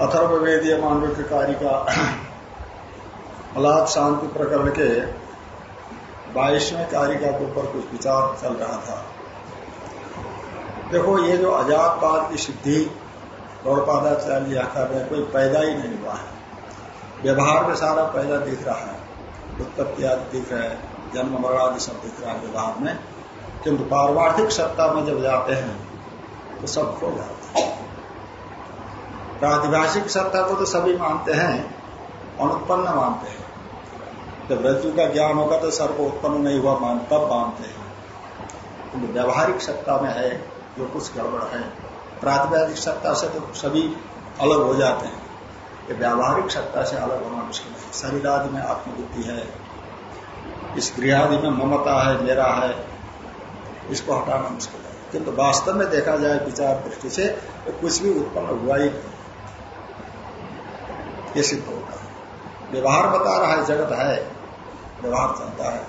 अथर्ववेदीय कार्य का अलाद शांति प्रकरण के बाईसवें कारिका के ऊपर कुछ विचार चल रहा था। देखो, ये जो अजातपाद की सिद्धि गौरपादाचार्य कर रहे कोई पैदा ही नहीं हुआ है। व्यवहार में सारा पैदा दिख रहा है। उत्पत्ति आदि दिख रहे हैं, जन्म मरण आदि सब दिख रहा है व्यवहार में। किंतु पारमार्थिक सत्ता में जब जाते हैं तो सब खो जाता प्रातिभाषिक सत्ता को तो सभी मानते हैं, अनुत्पन्न मानते हैं। जब रज्जु का ज्ञान होगा तो सर्व उत्पन्न नहीं हुआ, मान तब मानते हैं। व्यवहारिक सत्ता में है, जो कुछ गड़बड़ है, प्रातिभाषिक सत्ता से तो सभी अलग हो जाते हैं। ये व्यावहारिक सत्ता से अलग होना मुश्किल है। शरीर आदि में आत्मबुद्धि है। इस गृहादि में ममता है, मेरा है, इसको हटाना मुश्किल है। किंतु वास्तव में देखा जाए विचार दृष्टि से तो कुछ भी उत्पन्न हुआ ही नहीं। ये सिद्ध होगा व्यवहार बता रहा है, जगत है, व्यवहार चलता है।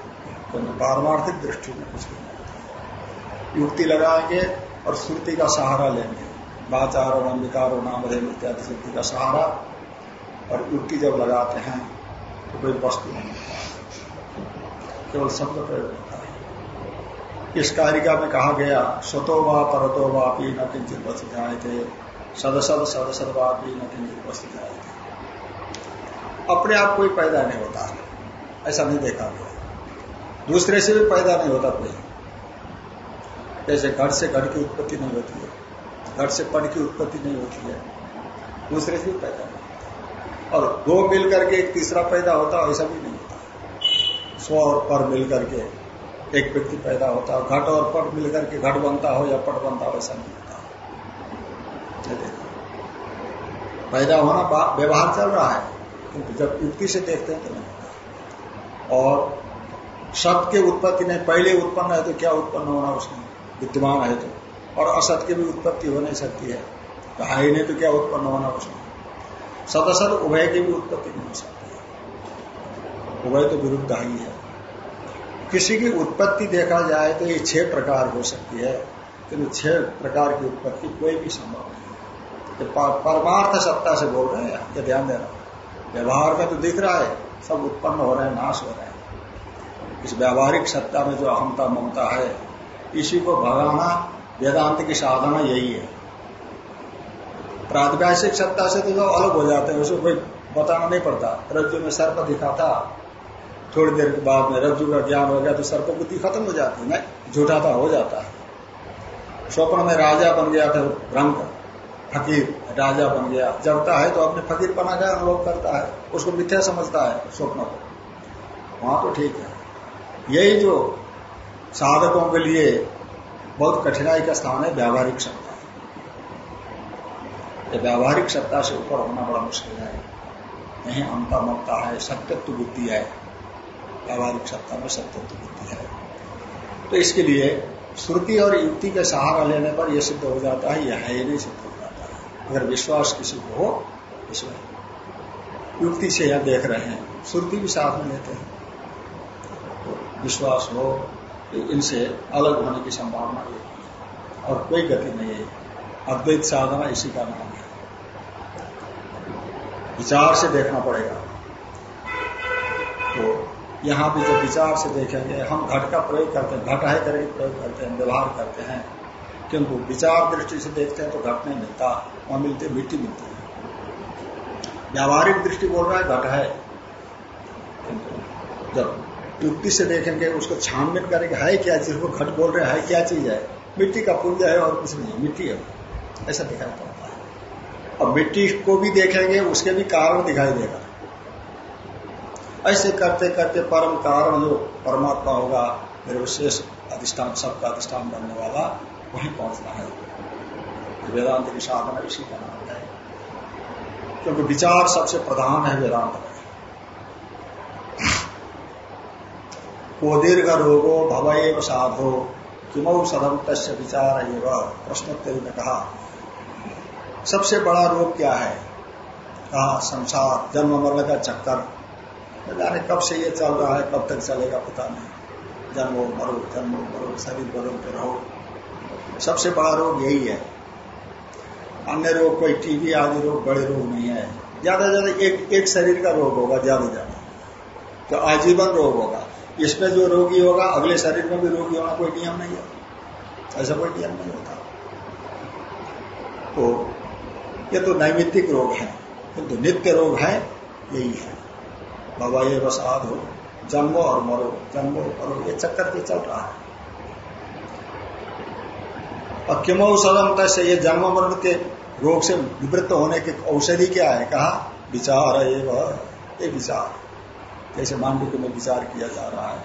किंतु पारमार्थिक दृष्टि में कुछ नहीं युक्ति लगाएँगे और श्रुति का सहारा लेंगे। वाचारो विकारो नाम इत्यादि श्रुति का सहारा। और युक्ति जब लगाते हैं तो कोई वस्तु नहीं होता। केवल शब्द प्रयोग होता है। इस कारिका में कहा गया स्वतो वा परतो वापी न किंचित वस्तु जाए थे सदसद सदसद वापी न किंचित वस्तु जाए थे अपने आप कोई पैदा नहीं होता। ऐसा नहीं देखा गया। दूसरे से भी पैदा नहीं होता कोई। जैसे घट से घट की उत्पत्ति नहीं होती है। घट से पट की उत्पत्ति नहीं होती है। दूसरे से भी पैदा नहीं होता। और दो मिल करके एक तीसरा पैदा होता, ऐसा भी नहीं होता। स्व और पर मिल करके एक व्यक्ति पैदा होता है घट और पट मिल करके घट बनता हो या पट बनता हो, ऐसा नहीं होता। पैदा होना व्यवहार चल रहा है। जब युक्ति से देखते हैं तो नहीं और सत के उत्पत्ति नहीं, पहले उत्पन्न है तो क्या उत्पन्न होना उसमें? विद्यमान है तो। और असत की भी उत्पत्ति हो नहीं सकती है। तो है ही नहीं तो क्या उत्पन्न होना उसमें? सदसत उभय की भी उत्पत्ति नहीं हो सकती है। उभय तो विरुद्ध ही है किसी की उत्पत्ति देखा जाए तो ये छह प्रकार हो सकती है। किंतु छह प्रकार की उत्पत्ति कोई भी संभव नहीं है। परमार्थ सत्ता से बोल रहे हैं ये ध्यान देना व्यवहार में तो दिख रहा है, सब उत्पन्न हो रहे हैं, नाश हो रहे हैं। इस व्यावहारिक सत्ता में जो अहमता ममता है, इसी को भगाना वेदांत की साधना यही है। प्रातिभाषिक सत्ता से तो जो अलग हो जाते हैं, उसको कोई बताना नहीं पड़ता। रज्जु में सर्प दिखा था, थोड़ी देर के बाद में रज्जु का ज्ञान हो गया तो सर्प बुद्धि खत्म हो जाती है झूठा था हो जाता है। स्वप्न में राजा बन गया था रंग, फकीर। राजा बन गया। जगता है तो अपने फकीर बना का अनुभव करता है। उसको मिथ्या समझता है स्वप्न को। वहाँ तो ठीक है। यही जो साधकों के लिए बहुत कठिनाई का स्थान है, व्यावहारिक सत्ता। व्यावहारिक सत्ता से ऊपर होना बड़ा मुश्किल है। नहीं अमता ममता है, सत्यत्व बुद्धि है। व्यावहारिक सत्ता में सत्यत्व बुद्धि है। तो इसके लिए श्रुति और युक्ति का सहारा लेने पर यह सिद्ध हो जाता है, यह है ही नहीं सिद्ध। अगर विश्वास किसी को हो, इसमें युक्ति से यह देख रहे हैं। श्रुति भी साथ में लेते हैं। तो विश्वास हो इनसे अलग होने की संभावना है। और कोई गति नहीं है। अद्वैत साधना इसी का नाम है। विचार से देखना पड़ेगा। तो यहाँ भी जब विचार से देखेंगे, हम घट का प्रयोग करते हैं, घट है करके प्रयोग करते हैं, व्यवहार करते हैं। किंतु विचार दृष्टि से देखते हैं तो घट नहीं मिलता। वहाँ मिलती मिट्टी मिलती है। व्यावहारिक दृष्टि बोल रहा है, घट है। जब युक्ति से देखेंगे उसको छानबीन करेंगे, है क्या चीज़? को घट बोल रहे हैं क्या चीज़ है? मिट्टी का पुंज है और कुछ नहीं मिट्टी है। ऐसा दिखाई पड़ता है। और मिट्टी को भी देखेंगे, उसके भी कारण दिखाई देगा। ऐसे करते करते परम कारण जो परमात्मा होगा, मेरे विशेष अधिष्ठान, सबका अधिष्ठान बनने वाला, वहीं पहुँचना है। वेदांत की साधना इसी का नाम है। क्योंकि विचार सबसे प्रधान है वेदांत में। को दीर्घ रोगो भव साधो किमौ सदम तस्य विचार एवं, प्रश्नोत्तरी में कहा। सबसे बड़ा रोग क्या है? कहा, संसार, जन्म मरण का चक्कर। जाने कब से ये चल रहा है, कब तक चलेगा, पता नहीं। जन्मो मरो जन्मो मरो, शरीर बदलते रहो। सबसे बड़ा रोग यही है। अन्य रोग, कोई टीबी आदि रोग, बड़े रोग नहीं है। ज़्यादा ज़्यादा एक एक शरीर का रोग होगा ज़्यादा ज़्यादा तो आजीवन रोग होगा। इसमें जो रोगी होगा, अगले शरीर में भी रोगी होना कोई नियम नहीं है। ऐसा कोई नियम नहीं होता। तो ये तो नैमित्तिक रोग है। किंतु तो नित्य रोग है, यही है। बाबा, ये बस आध हो जन्मो और मरो। जन्मो मरो, ये चक्कर के चल रहा है। और किम औषधम तैसे ये जन्म मरण के रोग से निवृत्त होने की औषधि क्या है? कहा, विचार है ये विचार। जैसे मांडू में विचार किया जा रहा है।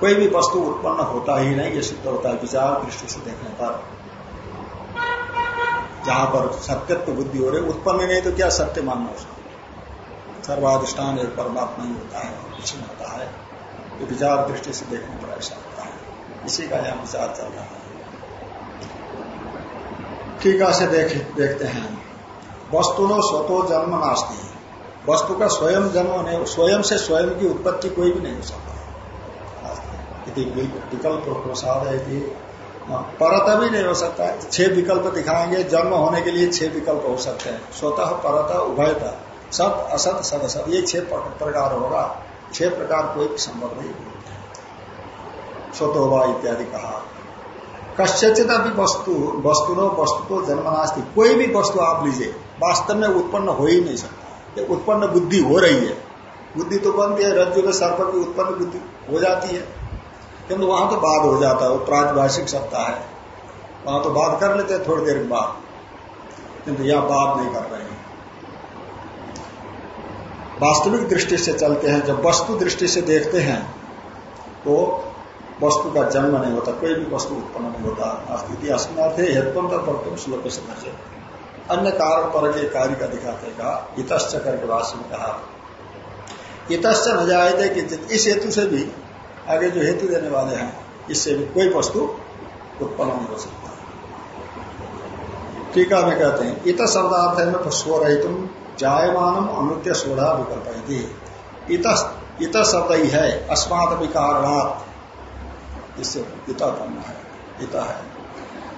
कोई भी वस्तु उत्पन्न होता ही नहीं, ये सिद्ध होता है। विचार दृष्टि से देखने पर। जहाँ पर सत्यत्व बुद्धि हो रही, उत्पन्न नहीं तो क्या सत्य मानना उसको? सर्वाधिष्ठान एक परमात्मा ही होता है, कुछ होता है। विचार दृष्टि से देखने पर ऐसा होता है। इसी का यहाँ विचार चल रहा है। टीका से देख, देखते हैं। वस्तु नो स्वतो जन्म नास्ती। वस्तु का स्वयं जन्म नहीं स्वयं से स्वयं की उत्पत्ति कोई भी नहीं हो सकता। विकल्प प्रसाद है परत भी नहीं हो सकता। है छह विकल्प दिखाएँगे जन्म होने के लिए छह विकल्प हो सकते हैं। स्वतः परत उभयता। सत असत सद असत ये छह प्रकार होगा। छह प्रकार कोई संभव नहीं स्वतोवा इत्यादि कहा। कश्यचित अभी वस्तु वस्तु नो वस्तु तो जन्मनास्ती कोई भी वस्तु आप लीजिए, वास्तव में उत्पन्न हो ही नहीं सकता। ये उत्पन्न बुद्धि हो रही है। बुद्धि तो बनती है, रज्जु में सर्प की उत्पन्न बुद्धि हो जाती है। किंतु वहाँ तो बाद हो जाता है, वो प्राजभाषिक सत्ता है। वहाँ तो बात कर लेते हैं थोड़ी देर के बाद। किंतु यह बात नहीं कर रहे हैं। वास्तविक दृष्टि से चलते हैं। जब वस्तु दृष्टि से देखते हैं तो वस्तु का जन्म नहीं होता, कोई भी वस्तु उत्पन्न नहीं होता। स्थिति अस्मर्थ हेतुम तक श्लोक से अन्य कारण पर के कार्य का दिखाते कहा इतश्च करके वास्तव में कहा। इतश्च न थे कि इस हेतु से भी आगे जो हेतु देने वाले हैं, इससे भी कोई वस्तु उत्पन्न नहीं हो सकता। टीका में कहते हैं, इत शब्दार्थ में स्व तुम जायमानम अनुत्य सोढ़ा विकल्प इत शब्द ही है अस्मात विकारणात् इससे पिता बनना है, पिता है।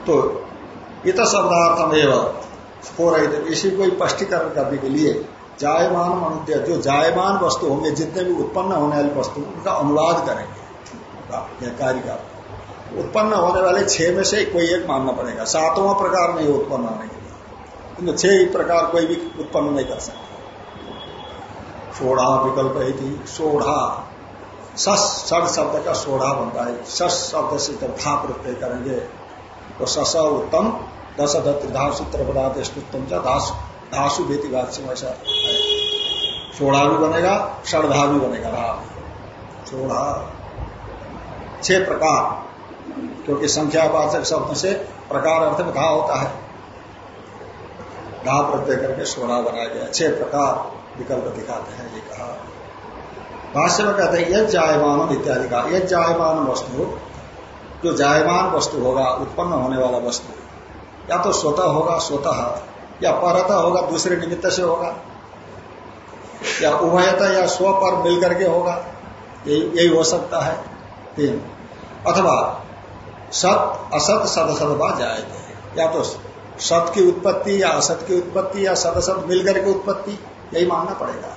तो इत शब्दार्थम एवं हो। रहे थे इसी को स्पष्टीकरण करने के लिए जायमान मनुद्य जो जायमान वस्तु होंगे, जितने भी उत्पन्न होने वाली वस्तु, उनका अनुवाद करेंगे। कार्य का। उत्पन्न होने वाले छह में से कोई एक मानना पड़ेगा। सातवां प्रकार नहीं उत्पन्न होने के लिए। छह ही प्रकार कोई भी उत्पन्न नहीं कर सकता। सोढ़ा विकल्प ही थी सोढ़ा सस सड शब्द का सोढ़ा बनता है। सस शब्द से जब था प्रत्यय करेंगे। तो सस उत्तम, दस धातु सूत्र पदार्थ स्तुत्तम दास धासु बेती वाच्य ऐसा सोढ़ा भी बनेगा षडधा भी बनेगा। राम सोढ़ा। छह प्रकार, क्योंकि संख्यावाचक शब्द से प्रकार अर्थ में घा होता है? धा प्रत्यय करके सोढ़ा बनाया गया छह प्रकार विकल्प दिखाते हैं, ये कहा। भाष्य में कहते हैं यह जायमान इत्यादि का यह जायमान वस्तु, जो जायमान वस्तु होगा, उत्पन्न होने वाला वस्तु, या तो स्वतः होगा, स्वतः, या परता होगा, दूसरे निमित्त से होगा, या उभयता, या स्व पर मिलकर के होगा यही हो सकता है, तीन। अथवा सत, असत, सद सदबा जाए या तो सत की उत्पत्ति, या असत की उत्पत्ति, या सदसत मिलकर के उत्पत्ति, यही मानना पड़ेगा।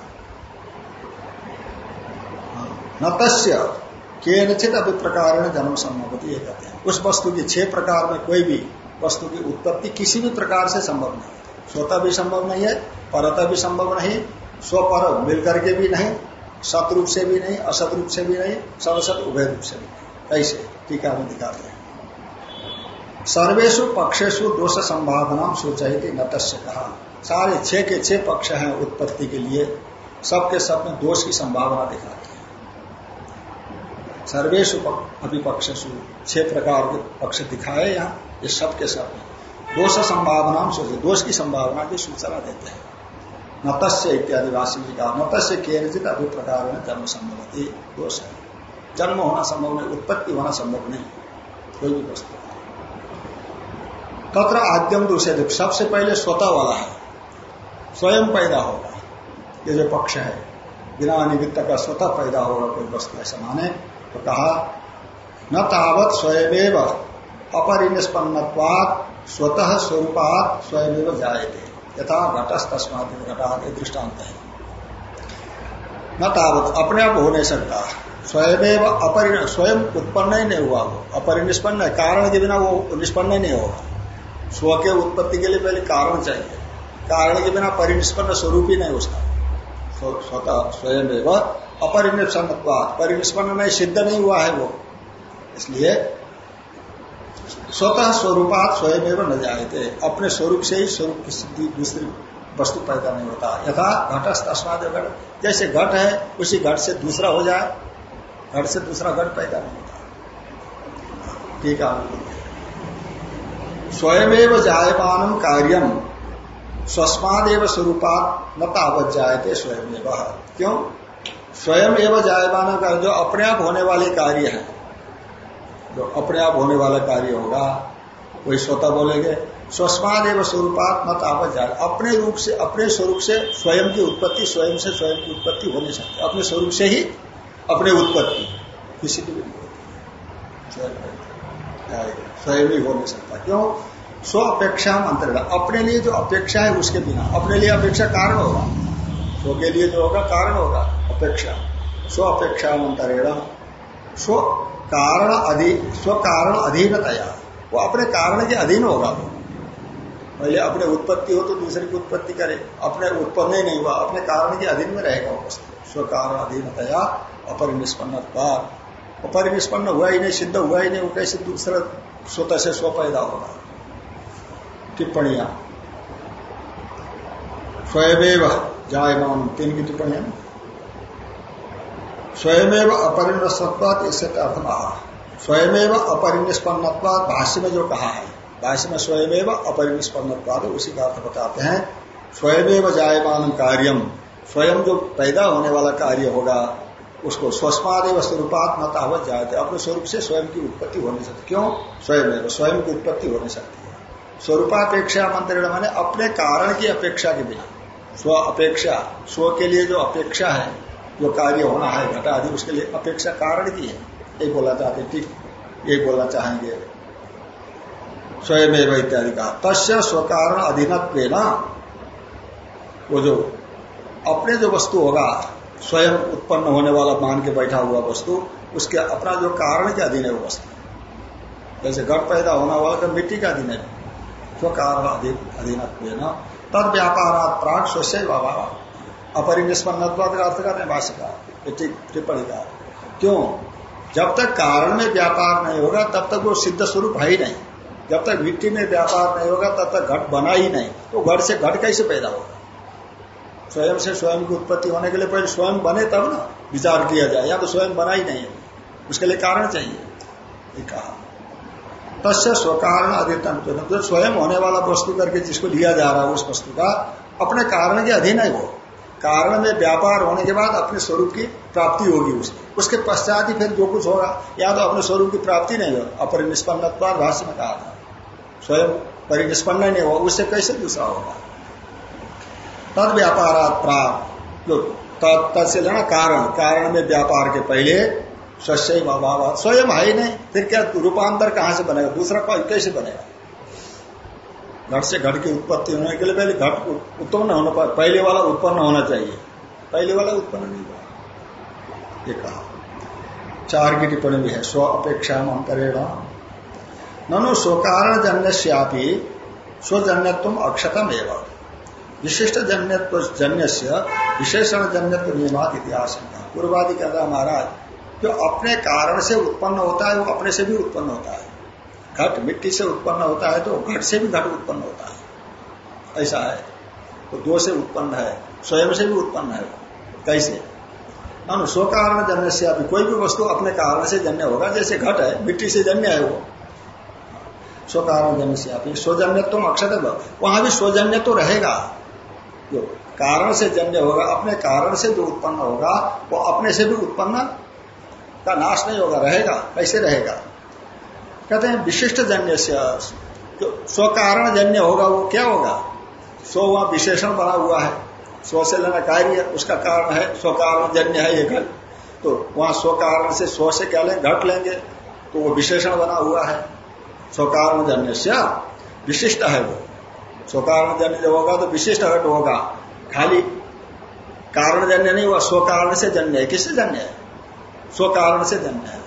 न तस्य केनचित अभी प्रकार जन्म संभव ये कहते हैं उस वस्तु की छह प्रकार में कोई भी वस्तु की उत्पत्ति किसी भी प्रकार से संभव नहीं है। स्वतः भी संभव नहीं है, परत भी संभव नहीं, स्वपर मिलकर के भी नहीं सत रूप से भी नहीं असत रूप से भी नहीं सदसत उभय रूप से भी नहीं। कैसे टीका में दिखाते हैं। सर्वेशु पक्षेशु दोष संभावना सोचाई न तस्य कहा। सारे छह के छह पक्ष हैं उत्पत्ति के लिए। सबके सब में दोष की संभावना दिखाते सर्वेशु अभिपक्षसु छह प्रकार के पक्ष दिखाए यहाँ, ये सब के सब दोष संभावना सोचे दोष की संभावना की सूचना देते हैं। नतस्य इत्यादि वासी जी का नतस्य केरचित अभी प्रकार में जन्म संभव दोष है। जन्म होना संभव नहीं, उत्पत्ति होना संभव नहीं। कोई भी वस्तु तत्र आद्यम दूसरे सबसे पहले स्वतः वाला है। स्वयं पैदा होगा। ये जो पक्ष है, बिना निमित्त का स्वतः पैदा होगा, कोई वस्तु ऐसा माने। तो कहा, न तावत स्वयमेव अपरिनिष्पन्नवाद स्वतः स्वरूपात स्वयमेव जायते। यथा घटस तस्मात घटात दृष्टांत। है न तावत अपने आप हो नहीं सकता। स्वयमेव अपरि, स्वयं उत्पन्न ही नहीं हुआ वो। अपरिनिष्पन्न है, कारण के बिना वो निष्पन्न नहीं होगा। स्व के उत्पत्ति के लिए पहले कारण चाहिए। कारण के बिना परिनिष्पन्न स्वरूप ही नहीं उसका। स्वतः स्वयं अपरिनिष्पन्न परिनिष्पन्न में सिद्ध नहीं हुआ है वो। इसलिए स्वतः स्वरूपात स्वयं न जाए थे अपने स्वरूप से ही स्वरूप की सिद्धि दूसरी वस्तु पैदा नहीं होता। यथा घट तस्माद जैसे घट है, उसी घट से दूसरा हो जाए। घट से दूसरा घट पैदा नहीं होता। ठीक है स्वयं जायमान कार्यम स्वस्मादेव स्वरूपात न तावत जायते स्वयं क्यों? स्वयं एवं जायमान का जो अपने आप होने वाले कार्य है, जो अपने आप होने वाला कार्य होगा, वही स्वतः बोलेंगे स्वस्मान एवं स्वरूपात न तावत जाए अपने रूप से, अपने स्वरूप से स्वयं की उत्पत्ति, स्वयं से स्वयं की उत्पत्ति हो नहीं सकती। अपने स्वरूप से ही अपने उत्पत्ति। किसी की भी स्वयं ही हो नहीं सकता। क्यों? स्व अपेक्षा अंतर अपने लिए जो अपेक्षा है, उसके बिना। अपने लिए अपेक्षा कारण होगा। स्व के लिए जो होगा, कारण होगा। अपेक्षा। स्व अपेक्षा अंतरेण स्व कारण अधीन स्व कारण अधीनतया। वो अपने कारण के अधीन होगा वो पहले अपने उत्पत्ति हो तो दूसरे की उत्पत्ति करे। अपने उत्पन्न ही नहीं हुआ, अपने कारण के अधीन में रहेगा वो वस्तु। स्व कारण अधीनतया अपरिनिष्पन्न अपरिनिष्पन्न हुआ ही नहीं, सिद्ध हुआ ही नहीं, वो कैसे दूसरा स्वतः से स्व पैदा होगा? टिप्पणियाँ। स्वयं जायमान तीन की टिप्पणी स्वयमेव अपरिनिष्पत्वाद इससे अर्थ। कहा स्वयमेव अपरिनिष्पन्नत्वाद भाष्य में जो कहा है भाष्य में स्वयमेव अपरिनिष्पन्नत्वाद उसी का अर्थ बताते हैं। स्वयमेव जायमान कार्यम स्वयं जो पैदा होने वाला कार्य होगा, उसको स्वस्मादेव स्वरूपात मतावत जाते अपने स्वरूप से स्वयं की उत्पत्ति हो नहीं सकती। क्यों? स्वयं स्वयं की उत्पत्ति हो नहीं सकती स्वरूपापेक्षा मंत्रण माने अपने कारण की अपेक्षा के बिना। स्व अपेक्षा, स्व के लिए जो अपेक्षा है जो कार्य होना है, घटा आदि, उसके लिए अपेक्षा कारण की है। ये बोलना चाहते ठीक। ये बोलना चाहेंगे। स्वयं इत्यादि का तस्य स्वकारण अधीनत्व ना वो जो अपने जो वस्तु होगा, स्वयं उत्पन्न होने वाला, मान के बैठा हुआ वस्तु, उसके अपना जो कारण के अधीन है वो वस्तु। जैसे घट पैदा होना वाला तो मिट्टी का अधीन है। स्वकार अधीन तद व्यापारात प्राग स्वस्य अपरिनिष्पन्न अर्थ करने भाष्य का टिप्पणी का क्यों? जब तक कारण में व्यापार नहीं होगा, तब तक वो सिद्ध स्वरूप है ही नहीं। जब तक मिट्टी में व्यापार नहीं होगा, तब तक घट बना ही नहीं। तो घट से घट कैसे पैदा होगा? स्वयं से स्वयं की उत्पत्ति होने के लिए पहले स्वयं बने तब ना विचार किया जाए। या तो स्वयं बना ही नहीं है। उसके लिए कारण चाहिए। कहा। तस्य स्वकारण अधितम जो स्वयं होने वाला वस्तु करके जिसको लिया जा रहा है, उस वस्तु का अपने कारण के अधीन है वो। कारण में व्यापार होने के बाद अपने स्वरूप की प्राप्ति होगी उसकी। उसके पश्चात ही फिर जो कुछ होगा, या तो अपने स्वरूप की प्राप्ति नहीं हो अपरिनिष्पन्न भाष्य में कहा था। स्वयं परिनिष्पन्न नहीं होगा, उससे कैसे दूसरा होगा? तद व्यापार प्राप्त। जो तत्से कारण। कारण में व्यापार के पहले स्वस्य अभाव। स्वयं है ही नहीं, फिर क्या रूपांतर कहाँ से बनेगा? दूसरा कैसे बनेगा? घट से घट की उत्पत्ति होने के लिए पहले घट उत्पन्न होना, पहले वाला उत्पन्न होना चाहिए। पहले वाला उत्पन्न नहीं हुआ। ये कहा। चार की टिप्पणी भी है स्व अपेक्षा अंतरेण। ननु स्वकारण जन्य श्यापी स्वजन्यत्व अक्षतम एवं विशिष्ट जन्यत्व जन्य से विशेषण जन्यत्व नियमात इतिहास। पूर्वादि कहता महाराज, जो अपने कारण से उत्पन्न होता है, वो अपने से भी उत्पन्न होता है। घट मिट्टी से उत्पन्न होता है तो घट से भी घट उत्पन्न होता है। ऐसा है। तो दो से उत्पन्न है, स्वयं से भी उत्पन्न है कैसे? मान स्व कारण जन्य से अभी कोई भी वस्तु अपने कारण से जन्य होगा, जैसे घट है, मिट्टी से जन्य है वो। स्व कारण जन्य से अभी स्वजन्य तो अक्षर वहाँ भी स्वजन्य तो रहेगा। जो कारण से जन्य होगा, अपने कारण से जो उत्पन्न होगा, वो अपने से भी उत्पन्न का नाश नहीं होगा, रहेगा, कैसे रहेगा? कहते हैं विशिष्ट जन्य से जो स्व कारण जन्य होगा वो क्या होगा? स्व वहाँ विशेषण बना हुआ है। स्व से लेना कार्य, उसका कारण है स्व कारण जन्य है ये घट। तो वहाँ स्व कारण से स्व से क्या लेंगे घट लेंगे तो वो विशेषण बना हुआ है। स्व कारण जन्य से विशिष्ट है वो। स्व कारण जन्य जो होगा तो विशिष्ट घट होगा। खाली कारण जन्य नहीं हुआ स्व कारण से जन्य है। किससे जन्य है? स्व कारण से जन्य है।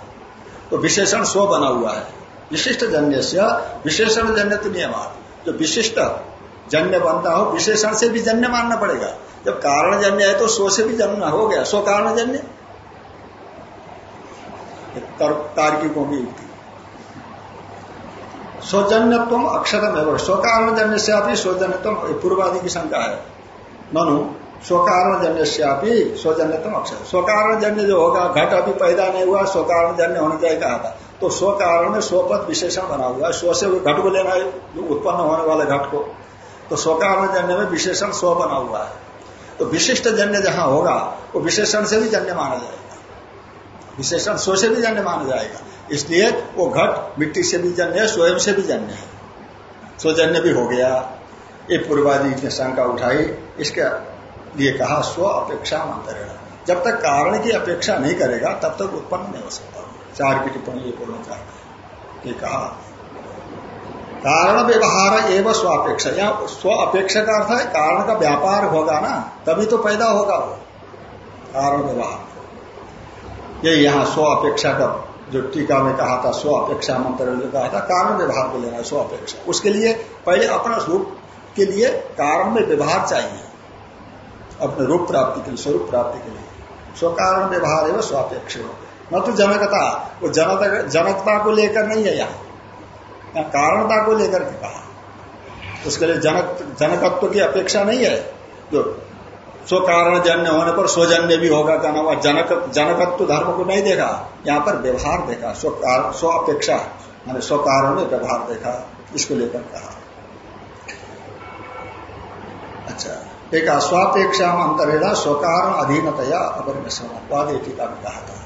तो विशेषण स्व बना हुआ है। विशिष्ट जन्य से विशेषण जन्य तो नियम। जो विशिष्ट जन्य बनता हो, विशेषण से भी जन्य मानना पड़ेगा। जब कारण जन्य है तो स्व से भी जन्म हो गया। स्व कारण जन्य? तार्किकों की युक्ति। स्वजन्यत्व अक्षरम है स्व कारण जन्य से आप स्वजन्यत्व पूर्वादि की शंका है। मनु स्वकारण जन्य से आप स्वजन्यतम अक्षर स्वकारण जन्य जो होगा, घट अभी पैदा नहीं हुआ स्वकारण जन्य होने चाहिए कहा था। तो स्व कारण में स्वपद विशेषण बना हुआ है। स्व से वो घट को लेना है, जो उत्पन्न होने वाले घट को। तो स्वकारण जन्य में विशेषण स्व बना हुआ है। तो विशिष्ट जन्य जहाँ होगा, वो विशेषण से भी जन्य माना जाएगा। विशेषण स्व से भी जन्य माना जाएगा। इसलिए वो घट मिट्टी से भी जन्य है स्वयं से भी जन्य है। स्वजन्य भी हो गया। ये पूर्वादी ने शंका उठाई। इसके लिए कहा, स्व अपेक्षा मंत्रण जब तक कारण की अपेक्षा नहीं करेगा, तब तक उत्पन्न नहीं हो सकता। चार की टिप्पणी ये बोलना चाहते कहा कारण व्यवहार एवं स्वापेक्षा। या स्व अपेक्षा का अर्थ है, कारण का व्यापार होगा ना, तभी तो पैदा होगा वो कारण व्यवहार ये यहाँ स्व अपेक्षा का, जो टीका में कहा था स्व अपेक्षा मंत्र जो कहा था, कारण व्यवहार को लेना स्व अपेक्षा उसके लिए पहले अपना रूप के लिए कारण में व्यवहार चाहिए, अपने रूप प्राप्ति के लिए, स्वरूप प्राप्ति के लिए। स्व कारण व्यवहार एवं स्वापेक्ष हो। न तो जनकता, वो जनता जनकता को लेकर नहीं है यहाँ। कारणता को लेकर के कहा। उसके लिए जनक जनकत्व की अपेक्षा नहीं है। जो स्व कारण जन्य होने पर स्वजन्य भी होगा, कहना हुआ, जनक जनकत्व धर्म को नहीं देखा। यहाँ पर व्यवहार देखा स्व स्व अपेक्षा मैंने स्व कारण में व्यवहार देखा, इसको लेकर कहा। अच्छा एक स्वापेक्षा में अंतरेगा स्वकारण अधीनतया अपरिमिश्रण वाद टीका में कहा था।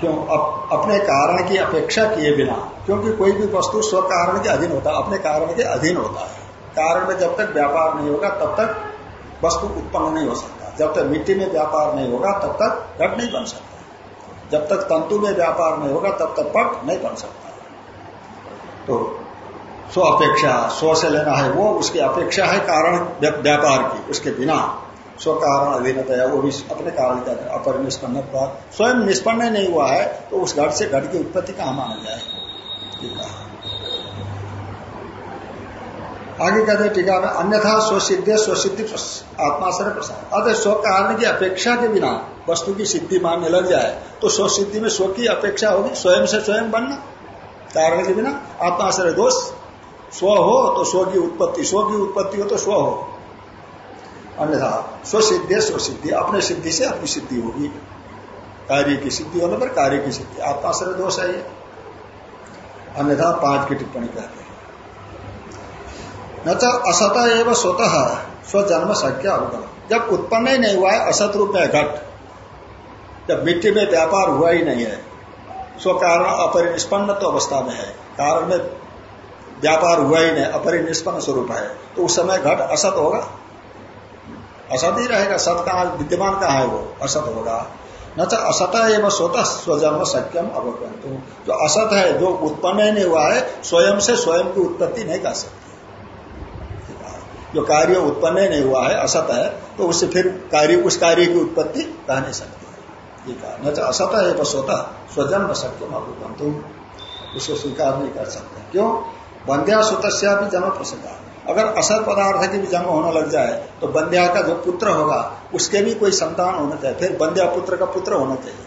क्यों? अप, अपने कारण की अपेक्षा किए बिना। क्योंकि कोई भी वस्तु स्व कारण के अधीन होता है अपने कारण के अधीन होता है। कारण में जब तक व्यापार नहीं होगा तब तक वस्तु उत्पन्न नहीं हो सकता। जब तक मिट्टी में व्यापार नहीं होगा तब तक घट नहीं बन सकता। जब तक तंतु में व्यापार नहीं होगा तब तक पट नहीं बन सकता। तो स्व अपेक्षा स्व से लेना है वो उसकी अपेक्षा है कारण व्यापार की उसके बिना। स्व कारण अधीनता वो भी अपने कारण के अपर निष्पन्न स्वयं निष्पन्न नहीं हुआ है तो उस घट से घट की उत्पत्ति कहा माना जाए? आगे कहते हैं टीका में अन्यथा स्वसिद्धि स्वसिद्धि आत्मा से प्रसाद अतः स्व कारण की अपेक्षा के बिना वस्तु की सिद्धि मानने लग जाए तो स्वसिद्धि में स्व की अपेक्षा होगी, स्वयं से स्वयं बनना। कारण के बिना आत्माश्रय दोष, स्व हो तो स्व की उत्पत्ति, स्व की उत्पत्ति हो तो स्व हो। अन्यथा स्वसिद्धि स्वसिद्धि, अपने सिद्धि से अपनी सिद्धि होगी। कार्य की सिद्धि होने पर कार्य की सिद्धि। आपका आत्माश्रय दोष है अन्यथा पाँच की टिप्पणी कहते हैं। न तो असत एवं स्वतः, स्वजन्म संख्या अवगम जब उत्पन्न ही नहीं हुआ है, असत रूप में घट। जब मिट्टी में व्यापार हुआ ही नहीं है स्व कारण अपरिनिष्पन्न तो अवस्था में है। कारण में व्यापार हुआ ही नहीं, अपरिनिष्पन्न स्वरूप है। तो उस समय घट असत होगा। असत ही रहेगा, सत कहा विद्यमान कहा है वो? असत होगा। न तो असत एवं स्वतः स्वजन्म सक्यम अवगंतु जो असत है, जो उत्पन्न नहीं हुआ है, स्वयं से स्वयं की उत्पत्ति नहीं कर सकती। जो कार्य उत्पन्न नहीं हुआ है, असत है तो उससे फिर कार्य, उस कार्य की उत्पत्ति कह नहीं सकती। न तो असत है स्वतः स्वजन्म सक्यम अवगंतु उसको स्वीकार नहीं कर सकते। क्यों? बंध्या भी जन्म प्रसंगा। अगर असर पदार्थ की भी जन्म होने लग जाए तो बंध्या का जो पुत्र होगा, उसके भी कोई संतान होना चाहिए। फिर बंध्या पुत्र का पुत्र होना चाहिए।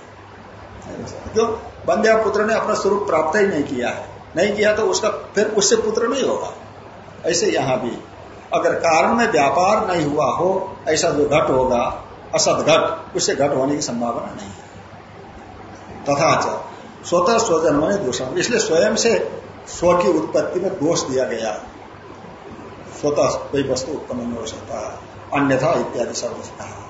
जो बंध्या पुत्र ने अपना स्वरूप प्राप्त ही नहीं किया है, नहीं किया तो उसका फिर उससे पुत्र नहीं होगा। ऐसे यहाँ भी, अगर कारण में व्यापार नहीं हुआ हो, ऐसा जो घट होगा, असद घट, उससे घट होने की संभावना नहीं है। तथा स्वतः स्वजन्म ने दूषण इसलिए स्वयं से स्व की उत्पत्ति में दोष दिया गया। स्वतः कोई वस्तु उत्पन्न नहीं हो सकता। है अन्यथा इत्यादि शब्द से कहा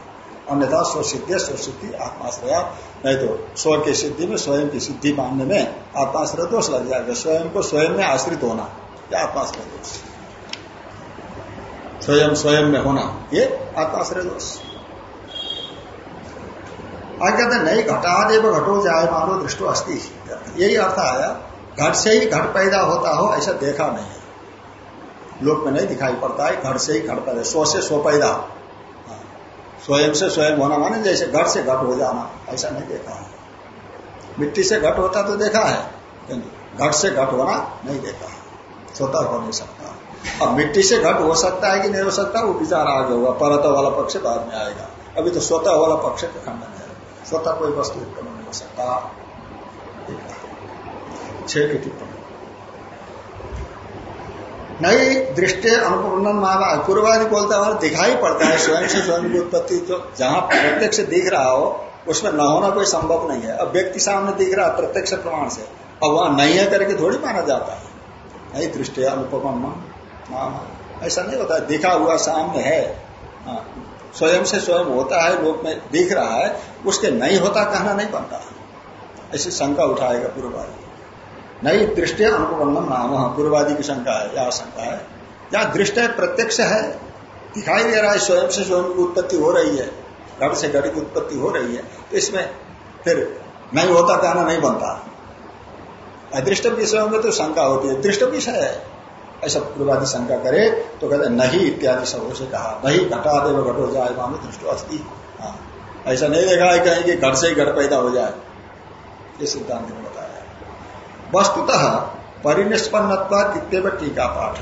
अन्यथा स्वसिद्धि स्वसिद्धि, आत्माश्रया। नहीं तो स्व की सिद्धि में, स्वयं की सिद्धि मानने में आत्माश्रय दोष लग जाएगा। स्वयं को स्वयं में आश्रित होना, या आत्माश्रय दोष। स्वयं स्वयं में होना, ये आत्माश्रय दोष। आगे कहते नहीं, घटादेव घटो जाए मानो दृष्टो अस्थि यही अर्थ आया। घट से ही घट पैदा होता हो, ऐसा देखा नहीं लोक में नहीं दिखाई पड़ता है घट से ही घट पैदा स्व से स्व पैदा। स्वयं से स्वयं होना माने जैसे घट से घट हो जाना, ऐसा नहीं देखा है। मिट्टी से घट होता तो देखा है, किंतु घट से घट होना नहीं देखा है। स्वतः हो नहीं सकता। अब मिट्टी से घट हो सकता है कि नहीं हो सकता, वो विचार आगे होगा। परत वाला पक्ष बाद में आएगा। अभी तो स्वतः वाला पक्ष का खंडन है। स्वतः कोई वस्तु उत्पन्न नहीं हो सकता। छह की टिप्पणी। नई दृष्टि अनुपूर्ण माना पूर्वादि बोलता है दिखाई पड़ता है स्वयं से स्वयं की उत्पत्ति जो जहाँ प्रत्यक्ष दिख रहा हो उसमें न होना कोई संभव नहीं है। अब व्यक्ति सामने दिख रहा है प्रत्यक्ष प्रमाण से अब वहाँ नहीं है करके थोड़ी माना जाता है। नई दृष्टि अनुपम ऐसा नहीं होता दिखा हुआ सामने है। हाँ, स्वयं से स्वयं होता है लोक में दिख रहा है उसके नहीं होता कहना नहीं बनता। ऐसी शंका उठाएगा पूर्वादि। नई दृष्टि अनुपन्नम नाम पूर्वादि की शंका है, या शंका है। या दृष्टि प्रत्यक्ष है, दिखाई दे रहा है, स्वयं से स्वयं की उत्पत्ति हो रही है घट से घट की उत्पत्ति हो रही है तो इसमें फिर नहीं होता कहना नहीं बनता। अदृष्ट विषयों में तो शंका होती है दृष्ट विषय है। ऐसा पूर्वादि शंका करे तो कहते नहीं, इत्यादि सबों से कहा। नहीं घटा देव घटो जाए मामे दृष्टो अस्थि हाँ ऐसा नहीं देखा है कहीं कि घर से ही घट पैदा हो जाए। ये सिद्धांत ने बताया। वस्तुतः परिनिष्पन्न टीका पाठ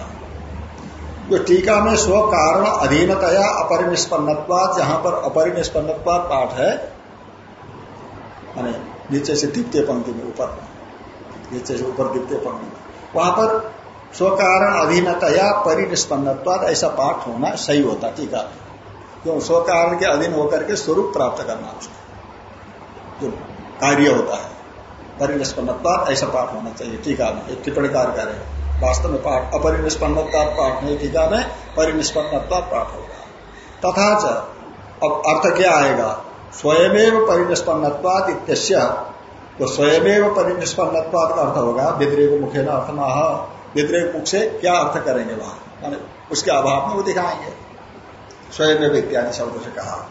जो टीका में स्व कारण अधीनतया अपरिनिष्पन्नवाद जहाँ पर अपरिनिष्पन्नवाद पाठ है नीचे से द्वितीय पंक्ति में ऊपर, नीचे से ऊपर द्वितीय पंक्ति में। वहाँ पर स्व कारण अधीनतया परिनिष्पन्नवाद ऐसा पाठ होना सही होता, टीका क्यों? स्व कारण के अधीन होकर के स्वरूप प्राप्त करना उसको जो कार्य होता है। परिनिष्पन्नता, ऐसा पाठ होना चाहिए टीका में एक टिप्पणी कार्य करें। वास्तव में पाठ अपरिनिष्पन्नता पाठ नहीं टीका में परिनिष्पन्नता पाठ होगा। तथा च, अब अर्थ क्या आएगा? स्वयमेव परिनिष्पन्नवाद इत्यस्य तो स्वयमेव परिनिष्पन्नवाद का अर्थ होगा विद्रेक मुखे न अर्थ माह विद्रेक मुख से क्या अर्थ करेंगे वहाँ? माने उसके अभाव में वो दिखाएँगे। स्वयं इत्यादि शब्द से कहा।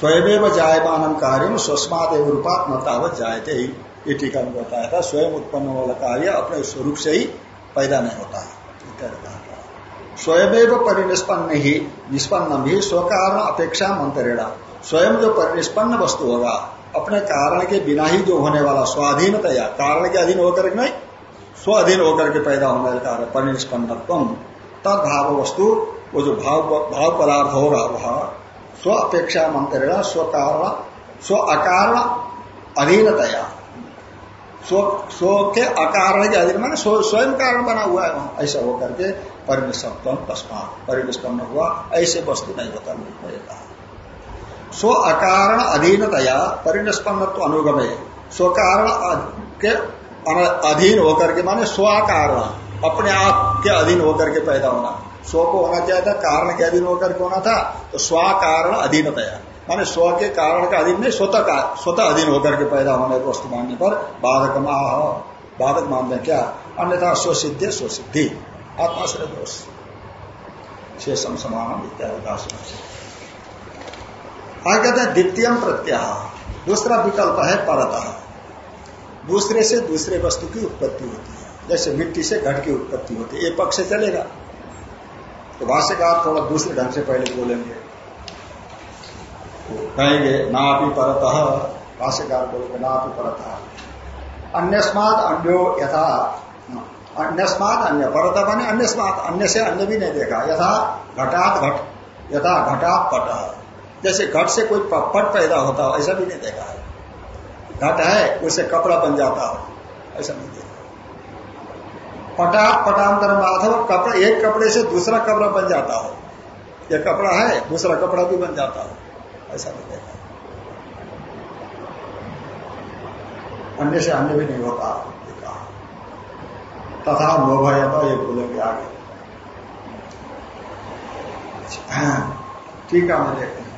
स्वयमेव जायमान कार्य स्वस्मादेव रूपात न जायते ही। ये टीका में बताया था, स्वयं उत्पन्न वाला कार्य अपने स्वरूप से ही पैदा नहीं होता है। स्वयं परिनिष्पन्न ही निष्पन्न भी स्वकारण अपेक्षा मंत्रेणा। स्वयं जो परिनिष्पन्न वस्तु होगा, अपने कारण के बिना ही जो होने वाला स्वाधीनतया, कारण के अधीन होकर नहीं स्व अधीन होकर के पैदा होने वाले कारण परिनिष्पन्न तद भाव वस्तु, वो जो भाव भाव पदार्थ होगा, वह स्व अपेक्षा मंत्रेणा, स्व कारण, स्व अकारण अधीनतया। स्व के अकारण के अधीन माने स्वयं कारण बना हुआ है वहाँ। ऐसा होकर के परिनिष्पन्न तस्मात। परिनिष्पन्न हुआ, ऐसे वस्तु नहीं होता कहा स्व अकारण अधीनतया परिनिष्पन्न तो अनुगम। है स्व कारण के अधीन होकर के, माने स्वकारण अपने आप के अधीन होकर के पैदा होना। स्व को होना चाहिए था? कारण के अधीन होकर के होना था। तो स्वकारण अधीनतया। माने स्व के कारण का अधीन नहीं, स्वतः का, स्वतः अधीन होकर के पैदा होने वस्तु मानने पर बाधक माह बाधक मानते क्या? अन्यथा स्वसिद्धि स्वसिद्धि। आत्माश्रय दोष। शेषम समान इत्यादि आगे कहते हैं द्वितीय प्रत्याह दूसरा विकल्प है परतः। दूसरे से दूसरे वस्तु की उत्पत्ति होती है। जैसे मिट्टी से घट की उत्पत्ति होती है। एक पक्ष से चलेगा। तो भाष्यकार थोड़ा दूसरे ढंग से पहले बोलेंगे। कहेंगे, नापी परत, भाष्यकार बोलेंगे नापी परत। अन्यस्मात अन्यो यथा, अन्यस्मात अन्य, परत बने अन्यस्मात, अन्य से अन्य भी नहीं देखा। यथा घटात घट, यथा घटात पट। जैसे घट से कोई पट पैदा होता हो, ऐसा भी नहीं देखा है। घट है, उससे कपड़ा बन जाता हो, ऐसा नहीं देखा। पटा पटांतर अथवा कपड़ा, एक कपड़े से दूसरा कपड़ा बन जाता हो। यह कपड़ा है, दूसरा कपड़ा भी बन जाता हो। ऐसा नहीं देखा अन्य से अन्य भी नहीं होता कहा। तथा मोभयता ये बोलेंगे आगे। ठीक है मैं देखते हैं।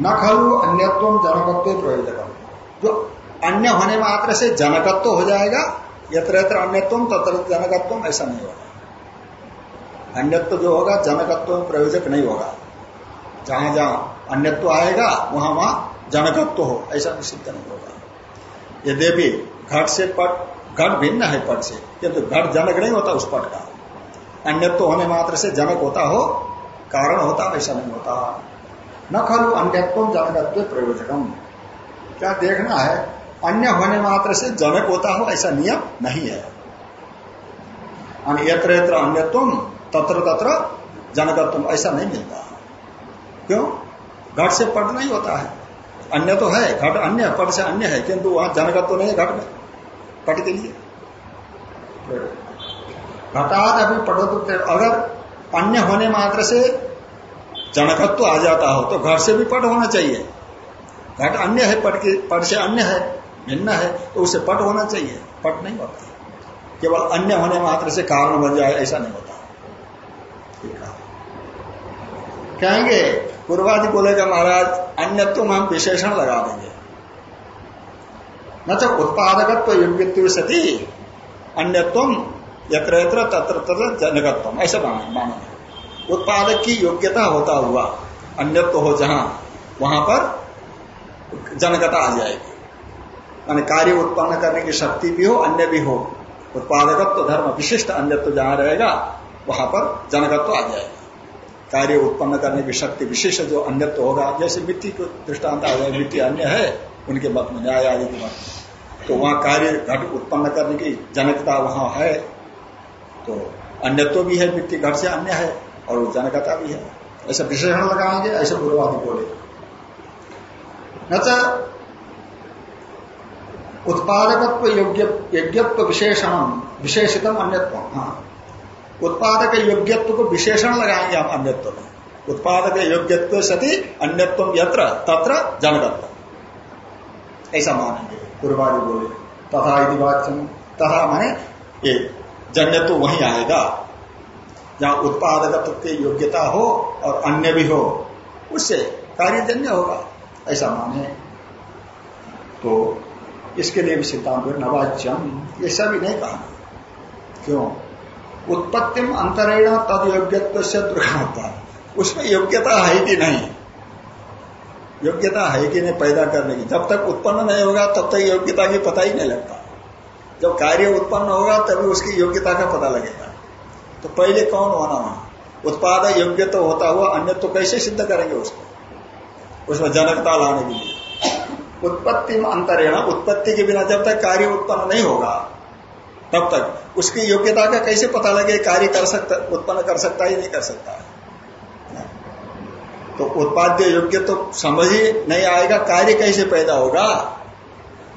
न खलु अन्यत्व जनकत्व प्रयोजक जो अन्य होने मात्र से जनकत्व हो जाएगा, यत्र यत्र अन्यत्व तत्र जनकत्व, ऐसा नहीं होगा। अन्यत्व जो होगा, जनकत्व प्रयोजक नहीं होगा। जहाँ जहाँ अन्यत्व आएगा, वहाँ वहाँ जनकत्व हो ऐसा सिद्ध नहीं होगा। यद्यपि घट से पट घट भिन्न है पट से। किंतु घट जनक नहीं होता उस पट का। अन्यत्व होने मात्र से जनक होता हो, कारण होता, ऐसा नहीं होता। न खलु अन्यत्व जनकत्व प्रयोजकम। क्या देखना है? अन्य होने मात्र से जनक होता हो, ऐसा नियम नहीं है। यत्र यत्र अन्यत्व तत्र तत्र जनकत्व, ऐसा नहीं मिलता। क्यों? घट से पट नहीं होता है। अन्य तो है, घट अन्य पट से अन्य है, किंतु वहाँ जनकत्व तो नहीं है घट में। पट के लिए। घटात अभी पटो तो अगर अन्य होने मात्र से जनकत्व तो आ जाता हो तो घर से भी पट होना चाहिए। घट अन्य है पट के पट से अन्य है, भिन्न है तो उससे पट होना चाहिए। पट नहीं होता। केवल अन्य होने मात्र से कारण बन जाए, ऐसा नहीं होता। कहेंगे, पूर्वादि बोलेगा महाराज, अन्यत्व हम विशेषण लगा देंगे। न तो उत्पादकत्व योग्य सती अन्यत्व यत्र यत्र तत्र तत्र जनकत्व ऐसा मानो। उत्पादक की योग्यता होता हुआ, अन्यत्व हो जहाँ, वहाँ पर जनकता आ जाएगी। मान कार्य उत्पन्न करने की शक्ति भी हो, अन्य भी हो। उत्पादकत्व धर्म विशिष्ट अन्यत्व जहाँ रहेगा, वहाँ पर जनकत्व आ जाएगा। कार्य उत्पन्न करने की शक्ति विशेष जो अन्यत्व तो होगा। जैसे मिट्टी को दृष्टांत आ जाए मिट्टी अन्य है, उनके मत में न्याय आदि के मत तो वहाँ कार्य घट उत्पन्न करने की जनकता वहाँ है। तो अन्यत्व भी है, मिट्टी घट से अन्य है, और जनकता भी है। ऐसा विशेषण लगाएँगे, ऐसे पूर्वादि बोले। न उत्पादकत्व योग्य, यज्ञत्व विशेषण, विशेषतम अन्यत्व हाँ। उत्पादक योग्यत्व को विशेषण लगाएँगे हम अन्यत्व में। उत्पादक योग्यत्व सती अन्यत्व यत्र, तत्र जनकत्व ऐसा मानेंगे, पूर्वादि बोले। तथा यदि तथा माने ये जन्यत्व वही आएगा। जहाँ उत्पादकत्व की योग्यता हो और अन्य भी हो, उससे कार्यजन्य होगा। ऐसा माने। तो इसके लिए भी सिद्धांत नवाच्यम ये सभी नहीं कहा। क्यों? उत्पत्ति अंतरेण तद योग्यत्व से उसमें योग्यता है कि नहीं? योग्यता है कि नहीं पैदा करने की। जब तक उत्पन्न नहीं होगा, तब तक योग्यता की पता ही नहीं लगता। जब कार्य उत्पन्न होगा, तभी उसकी योग्यता का पता लगेगा। तो पहले कौन होना वहाँ? उत्पाद योग्य तो होता हुआ अन्य तो कैसे सिद्ध करेंगे उसको? उसमें जनकता लाने के लिए। उत्पत्ति में अंतरेण, उत्पत्ति के बिना जब तक कार्य उत्पन्न नहीं होगा तब तक। उसकी योग्यता का कैसे पता लगे? कार्य कर सकता, उत्पन्न कर सकता ही नहीं कर सकता है? तो उत्पाद्य योग्य तो समझ ही नहीं आएगा, कार्य कैसे पैदा होगा?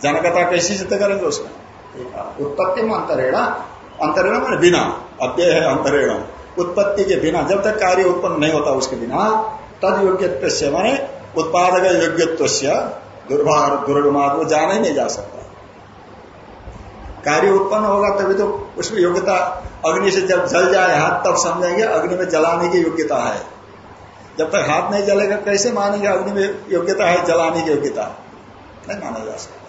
जनकता कैसे सिद्ध करेंगे उसमें उत्पत्ति में अंतरेणा। अंतरेण मैंने बिना। अव्यय है अंतरेण। उत्पत्ति के बिना, जब तक कार्य उत्पन्न नहीं होता उसके बिना, तद योग्यत्व माने उत्पादक योग्यत्व से दुर्भार दुर्गमार्ग वो जाना ही नहीं जा सकता। कार्य उत्पन्न होगा तभी तो उसमें योग्यता अग्नि से जब जल जाए, हाथ तब समझेंगे, अग्नि में जलाने की योग्यता है। जब तक हाथ नहीं जलेगा, कैसे मानेंगे अग्नि में योग्यता है, जलाने की योग्यता? नहीं माना जा सकता।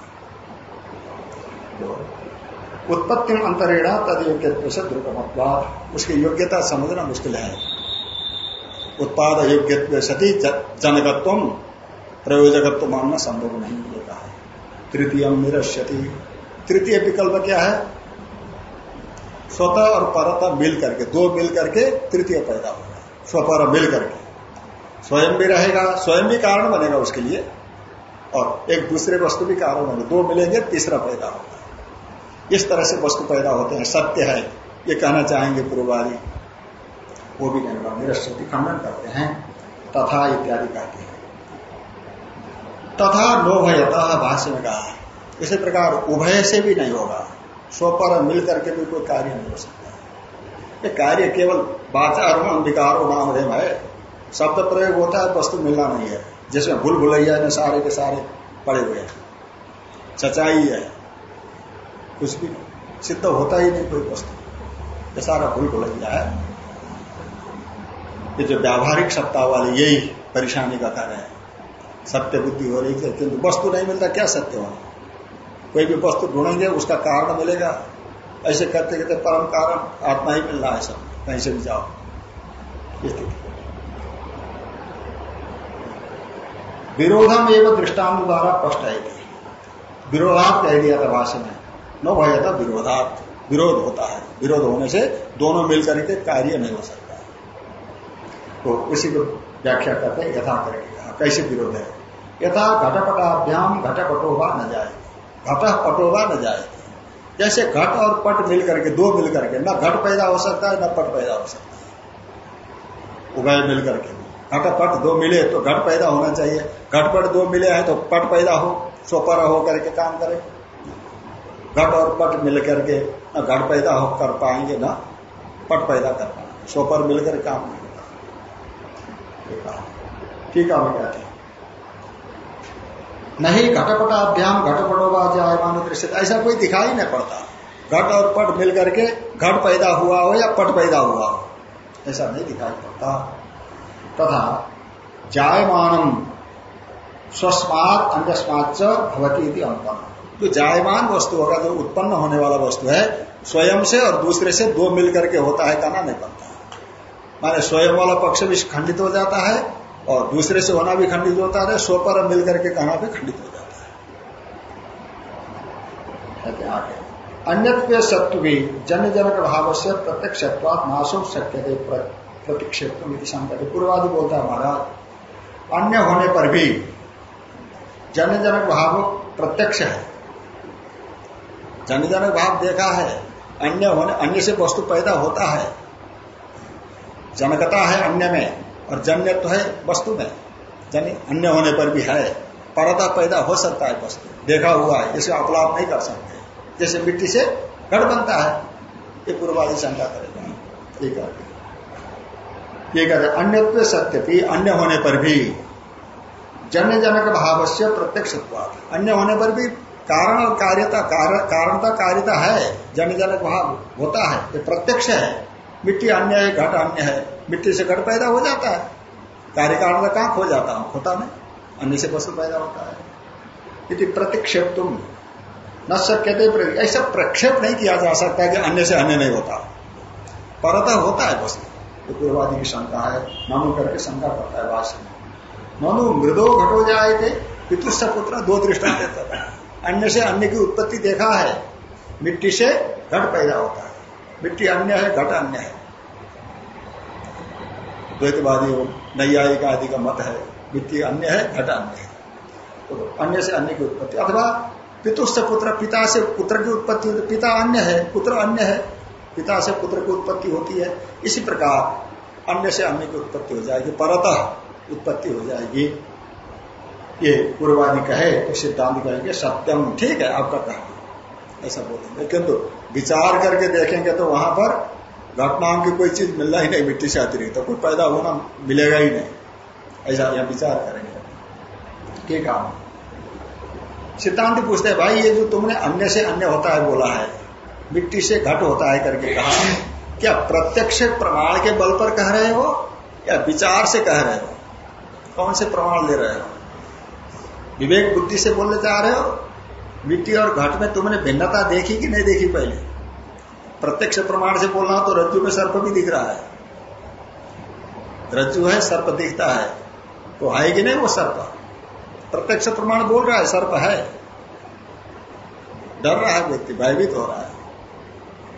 उत्पत्ति अंतरेणा तद योग्य से उसकी योग्यता समझना मुश्किल है। उत्पाद योग्य सती जनकत्व, प्रयोजकत्व मानना संभव नहीं होता है। तृतीय निरस्यति। तृतीय विकल्प क्या है? स्वतः और परतः मिल करके, दो मिल करके तृतीय पैदा होगा स्वपर मिल करके। स्वयं भी रहेगा, स्वयं भी कारण बनेगा उसके लिए, और एक दूसरे वस्तु भी कारण बनेगा दो मिलेंगे, तीसरा पैदा होगा। इस तरह से वस्तु पैदा होते हैं। सत्य है। ये कहना चाहेंगे पूर्वादी वो भी कहने का निरस्वती खंडन करते हैं। तथा इत्यादि कहते हैं। तथा नोभयता भाष्य में कहा इसी प्रकार उभय से भी नहीं होगा। स्वपर मिल करके भी कोई कार्य नहीं हो सकता। ये कार्य केवल बाचार विकारो नाम है। शब्द प्रयोग होता है, वस्तु मिलना नहीं है। जिसमें भूल भुलैया ने सारे के सारे पड़े हुए हैं। सच्चाई है। कुछ भी सिद्ध होता ही नहीं कोई वस्तु। ये सारा भूल भुलैया है। ये जो व्यावहारिक सत्ता वाले, यही परेशानी का कारण है। सत्य बुद्धि हो रही है किंतु वस्तु नहीं मिलता, क्या सत्य होना कोई भी वस्तु ढूंढेंगे, उसका कारण मिलेगा। ऐसे करते करते परम कारण, आत्मा ही मिल रहा है सब। कहीं से भी जाओ। विरोधम एवं दृष्टांत द्वारा स्पष्ट है। विरोधात कह दिया था भाषण में। न भय था, विरोधात। विरोध होता है। विरोध होने से दोनों मिलकर के कार्य नहीं हो सकता। तो उसी को व्याख्या करते हैं, यथा करेंगे। कैसे विरोध है? यथा घटपटाभ्याम घटपटोवा न जाए। घट पटोवा न जाए। जैसे घट और पट मिल करके दो मिल करके न घट पैदा हो सकता है, न पट पैदा हो सकता है। उभय मिल करके घट पट दो मिले तो घट पैदा होना चाहिए। घट पट दो मिले हैं तो पट पैदा हो सोपर हो करके काम करे। घट और पट मिल करके न घट पैदा हो कर पाएँगे, न पट पैदा कर पाएँगे। सोपर मिलकर काम नहीं होता ठीक है मैं कहते हैं। नहीं, घटपटाभ्याम घटपटोबा जायमान दृश्य ऐसा कोई दिखाई नहीं पड़ता। घट और पट मिल करके घट पैदा हुआ हो या पट पैदा हुआ हो, ऐसा नहीं दिखाई पड़ता। तथा जायमानम स्वस्मात अन्यस्मात भवती अनुपन्न जो जायमान वस्तु होगा, जो उत्पन्न होने वाला वस्तु है, स्वयं से और दूसरे से दो मिलकर के होता है, कहना नहीं पड़ता। माने स्वयं वाला पक्ष भी खंडित हो जाता है और दूसरे से होना भी खंडित होता है स्व पर मिलकर के कहना भी खंडित हो जाता है। अन्य सत्व भी जन्य जनक भाव से प्रत्यक्ष नाशो शक्य प्रतिक्षेत्र शंकर पूर्वादि बोलता है महाराज, अन्य होने पर भी जन्य जनक भाव प्रत्यक्ष है। जन जनक भाव देखा है, अन्य होने, अन्य से वस्तु पैदा होता है। जनकता है अन्य में। और जन्य तो है वस्तु में जन अन्य होने पर भी है। परता पैदा हो सकता है वस्तु। देखा हुआ है इसे अपलाप नहीं कर सकते। जैसे मिट्टी से घट बनता है, ये पूर्वादि शंका करेगा। ये कहते अन्य सत्य भी अन्य होने पर भी। जन्य जनक भाव से प्रत्यक्ष अन्य होने पर भी कारण और कार्यता कारणता, कार्यता है। जन जनक भाव होता है, ये प्रत्यक्ष है। मिट्टी अन्य है, घट अन्य है। मिट्टी से घट पैदा हो जाता है। कार्य कारण का कहाँ खो जाता हूँ? खोता में। अन्य से वस्तु पैदा होता है। यदि प्रतिक्षेप तुम न थे ऐसा प्रक्षेप नहीं किया जा सकता कि अन्य से अन्य नहीं होता। परतः होता है वस्तु तो पूर्वादि की शंका है। मनु करके शंका करता है भाष्य में। मनु मृदो घटो जाए थे पितुष पुत्र दो दृष्टान देता था अन्य से अन्य की उत्पत्ति देखा है, मिट्टी से घट पैदा होता है। मिट्टी अन्य है, घट अन्य है। द्वैतवादी नैयायिक आदि का मत है मिट्टी अन्य है, घट अन्य है। तो अन्य से अन्य की उत्पत्ति। अथवा पितुष पुत्र, पिता से पुत्र की उत्पत्ति होती पिता अन्य है, पुत्र अन्य है। पिता से पुत्र की उत्पत्ति होती है। इसी प्रकार अन्य से अन्य की उत्पत्ति हो जाएगी। परतः उत्पत्ति हो जाएगी। ये पूर्वादि कहे तो सिद्धांत कहेंगे, सत्यम। ठीक है, आपका कहा। ऐसा बोलेंगे। किंतु विचार करके देखेंगे तो वहाँ पर घटनाओं की कोई चीज़ मिलना ही नहीं, मिट्टी से अतिरिक्त तो कोई पैदा होना मिलेगा ही नहीं। ऐसा यहाँ विचार करेंगे। ठीक है सिद्धांत पूछते हैं, भाई, ये जो तुमने अन्य से अन्य होता है बोला है, मिट्टी से घट होता है करके कहा क्या प्रत्यक्ष प्रमाण के बल पर कह रहे हो या विचार से कह रहे हो? कौन से प्रमाण ले रहे हो? विवेक बुद्धि से बोलने जा रहे हो? मिट्टी और घट में तुमने भिन्नता देखी कि नहीं देखी पहले? प्रत्यक्ष प्रमाण से बोलना तो रज्जु में सर्प भी दिख रहा है। रज्जु है, सर्प दिखता है। तो है कि नहीं वो सर्प। प्रत्यक्ष प्रमाण बोल रहा है, सर्प है। डर रहा है व्यक्ति, भयभीत हो रहा है।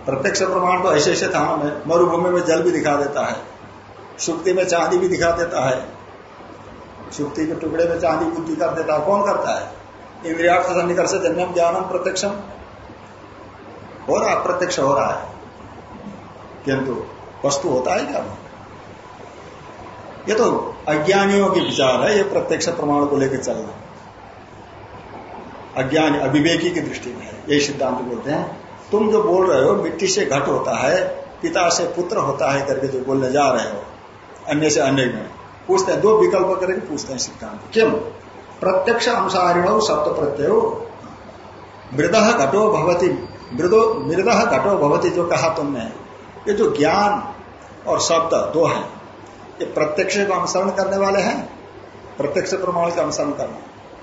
प्रत्यक्ष प्रमाण तो ऐसे ऐसे था में, मरुभूमि में जल भी दिखा देता है। सुक्ति में चांदी भी दिखा देता है। सुक्ति के टुकड़े में चांदी बुद्धि कर देता है। कौन करता है? इंद्रियार्थ सन्निकर्ष जन्यम ज्ञानम प्रत्यक्षम। हो रहा प्रत्यक्ष हो रहा है। किंतु वस्तु होता है क्या? ये तो अज्ञानियों के विचार है, ये प्रत्यक्ष प्रमाण को लेकर चलना। अज्ञान अविवेकी की दृष्टि में है, यही सिद्धांत बोलते हैं। तुम जो बोल रहे हो, मिट्टी से घट होता है, पिता से पुत्र होता है करके जो बोलने जा रहे हो, अन्य से अन्य में। पूछते हैं, दो विकल्प करके पूछते हैं सिद्धांत। क्यों प्रत्यक्ष अनुसारिण शब्द प्रत्यय। मृद घटो भवती मृदो मृद घटो भवती जो कहा तुमने। ये जो ज्ञान और शब्द दो हैं, ये प्रत्यक्ष को अनुसरण करने वाले हैं, प्रत्यक्ष प्रमाण का अनुसरण करना।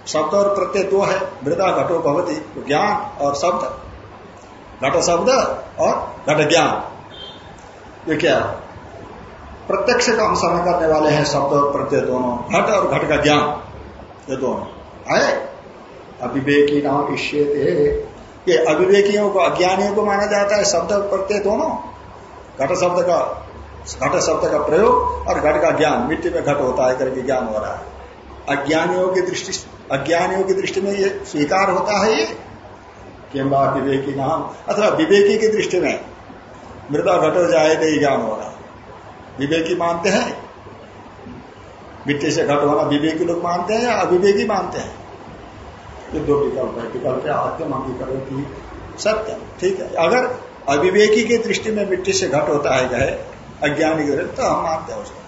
शब्द और प्रत्यय दो है, मृदा घटो भवती, ज्ञान और शब्द। घट शब्द और घट ज्ञान। ये क्या? प्रत्यक्ष का अनुसरण करने वाले हैं शब्द और प्रत्यय दोनों, घट और घट का ज्ञान। ये दोनों। है अविवेकी नाम ईश्वर ये अविवेकियों को, अज्ञानियों को माना जाता है शब्द प्रत्यय दोनों। घट शब्द का, घट शब्द का प्रयोग और घट का ज्ञान। मिट्टी में घट होता है, करके ज्ञान हो रहा है। अज्ञानियों की दृष्टि, अज्ञानियों की दृष्टि में ये स्वीकार होता है ये? किम्बा विवेकी नाम? अथवा विवेकी की दृष्टि में, मृदा घटो जाए तो ज्ञान हो रहा विवेकी मानते हैं? मिट्टी से घट होना विवेकी लोग मानते हैं या अविवेकी मानते हैं? ये दो विकल्प है विकल्प आद्यम अंगीकरण की सत्य, ठीक है। अगर अविवेकी की दृष्टि में मिट्टी से घट होता है कहे, अज्ञानी की तो हम मानते हैं उसको।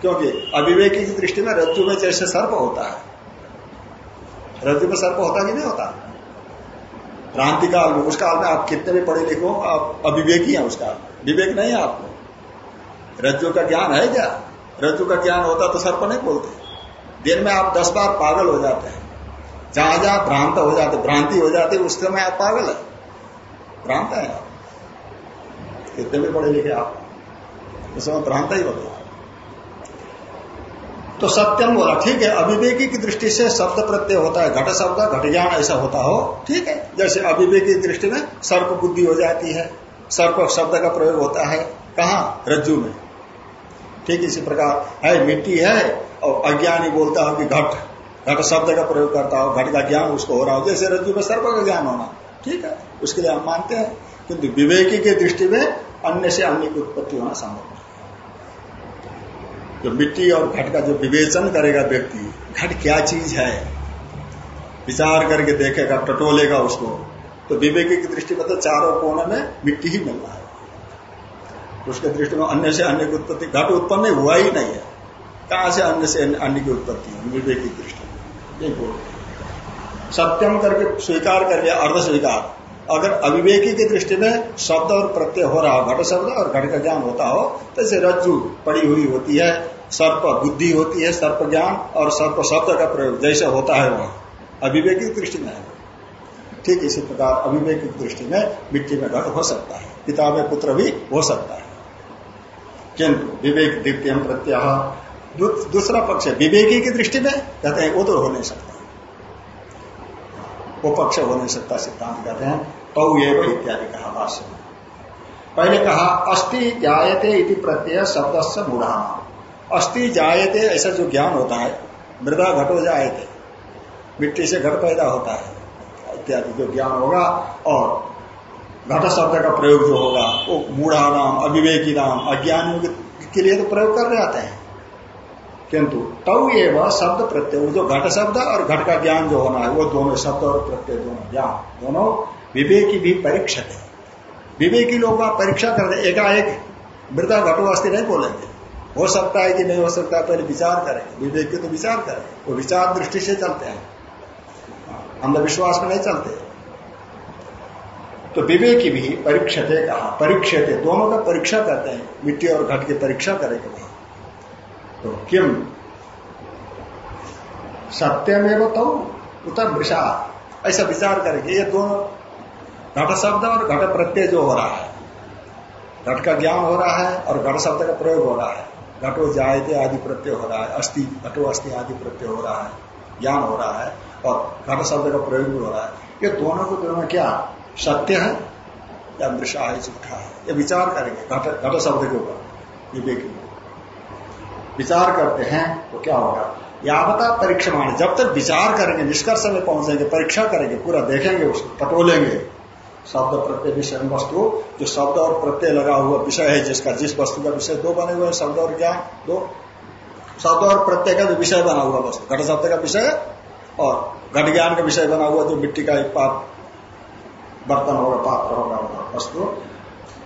क्योंकि अविवेकी की दृष्टि में रज्जु में जैसे सर्प होता है, रज्जु में सर्प होता कि नहीं होता? क्रांति काल में, उस काल में आप कितने भी पढ़े लिखो आप अविवेकी हैं उसका विवेक नहीं है आपको। रज्जु का ज्ञान है क्या? रज्जु का ज्ञान होता तो सर्प नहीं बोलते। दिन में आप दस बार पागल हो जाते हैं। जहाँ जहाँ भ्रांत हो जाते, भ्रांति हो जाती, उस समय आप पागल है। भ्रांत है कितने भी पढ़े लिखे आप। उस समय भ्रांत ही होते तो सत्यम बोला, ठीक है, अविवेकी की दृष्टि से शब्द प्रत्यय होता है, घट शब्द, घट ज्ञान ऐसा होता हो, ठीक है। जैसे अविवेकी की दृष्टि में सर्प बुद्धि हो जाती है, सर्प शब्द का प्रयोग होता है, कहा? रज्जु में। ठीक इसी प्रकार, है, मिट्टी है, और अज्ञानी बोलता हो कि घट। घट शब्द का प्रयोग करता हो घट का ज्ञान उसको हो रहा हो। जैसे रज्जु में सर्व का ज्ञान होना, ठीक है? उसके लिए हम मानते हैं, किंतु विवेकी की दृष्टि में अन्य से अन्य की उत्पत्ति होना संभव नहीं। जो मिट्टी और घट का जो विवेचन करेगा व्यक्ति, घट क्या चीज़ है? विचार करके देखेगा, टटोलेगा उसको तो विवेकी की दृष्टि में तो चारों कोने में मिट्टी ही मिल रहा है। उसके दृष्टि में अन्य से अन्य की उत्पत्ति, घट उत्पन्न हुआ ही नहीं है। कहाँ से अन्य से अन्य की उत्पत्ति विवेकी दृष्टि ये बोल सत्यम करके स्वीकार कर लिया, अर्ध स्वीकार। अगर अविवेकी की दृष्टि में शब्द और प्रत्यय हो रहा हो, घट शब्द और घट का ज्ञान होता हो तो इसे रज्जु, पड़ी हुई होती है, सर्प बुद्धि होती है, सर्प ज्ञान और सर्प शब्द का प्रयोग जैसे होता है वहाँ। अविवेकी दृष्टि में ठीक इसी प्रकार अविवेकी दृष्टि में मिट्टी में घट हो सकता है, पिता में पुत्र भी हो सकता है। किंतु विवेक द्वितीय प्रत्याह दूसरा पक्ष विवेकी की दृष्टि में कहते हैं, वो तो हो नहीं सकता। वो पक्ष हो नहीं सकता, सिद्धांत कहते हैं। तौ तो एव इत्यादि कहा भाष्य में। पहले कहा अस्थि जायते इति प्रत्यय शब्द से मूढ़ा। अस्थि जायते, ऐसा जो ज्ञान होता है, मृदा घटो जायते, मिट्टी से घट पैदा होता है, इत्यादि जो ज्ञान होगा, और घट शब्द का प्रयोग जो होगा, वो मूढ़ा नाम अविवेकी नाम, अज्ञानियों के लिए तो प्रयोग कर रहे आते हैं। किंतु तव एवं शब्द प्रत्यय, जो घट शब्द और घट का ज्ञान जो होना है, वो दोनों शब्द और प्रत्यय दोनों ज्ञान, दोनों विवेकी भी परीक्षक है विवेकी लोग परीक्षा करते एकाएक। मृदा घटो नहीं बोलेंगे। हो सकता है कि नहीं हो सकता, पहले विचार करेंगे। विवेक की तो विचार करें, वो विचार दृष्टि से चलते हैं। अंधविश्वास में नहीं चलते। तो विवेकी भी परीक्षते कहा परीक्षते दोनों का परीक्षा करते हैं, मिट्टी और घट की परीक्षा करेंगे तो किम? सत्यमेव तो उत्तर वृषा ऐसा विचार करेंगे, ये दोनों घट शब्द और घट प्रत्यय जो हो रहा है। घट का ज्ञान हो रहा है और घट शब्द का प्रयोग हो रहा है। घटो जायते आदि प्रत्यय हो रहा है, अस्थि, घटो अस्थि आदि प्रत्यय हो रहा है, ज्ञान हो रहा है और घट शब्द का प्रयोग भी हो रहा है। ये दोनों को दोनों क्या? सत्य है या मृषा है झूठा है। ये विचार करेंगे, घट शब्द के ऊपर। विवेक विचार करते हैं तो क्या होगा? यावता परीक्षण जब तक विचार करेंगे, निष्कर्ष में पहुँचेंगे, परीक्षा करेंगे, पूरा देखेंगे, उसको पटोलेंगे। शब्द प्रत्यय विषय वस्तु, जो शब्द और प्रत्यय लगा हुआ विषय है, जिसका जिस वस्तु का विषय दो बने हुए शब्द और ज्ञान दो। शब्द और प्रत्यय का जो विषय बना हुआ वस्तु, घट शब्द का विषय और घट ज्ञान का विषय बना हुआ, जो मिट्टी का एक पाप बर्तन होगा पात्र होगा, वस्तु।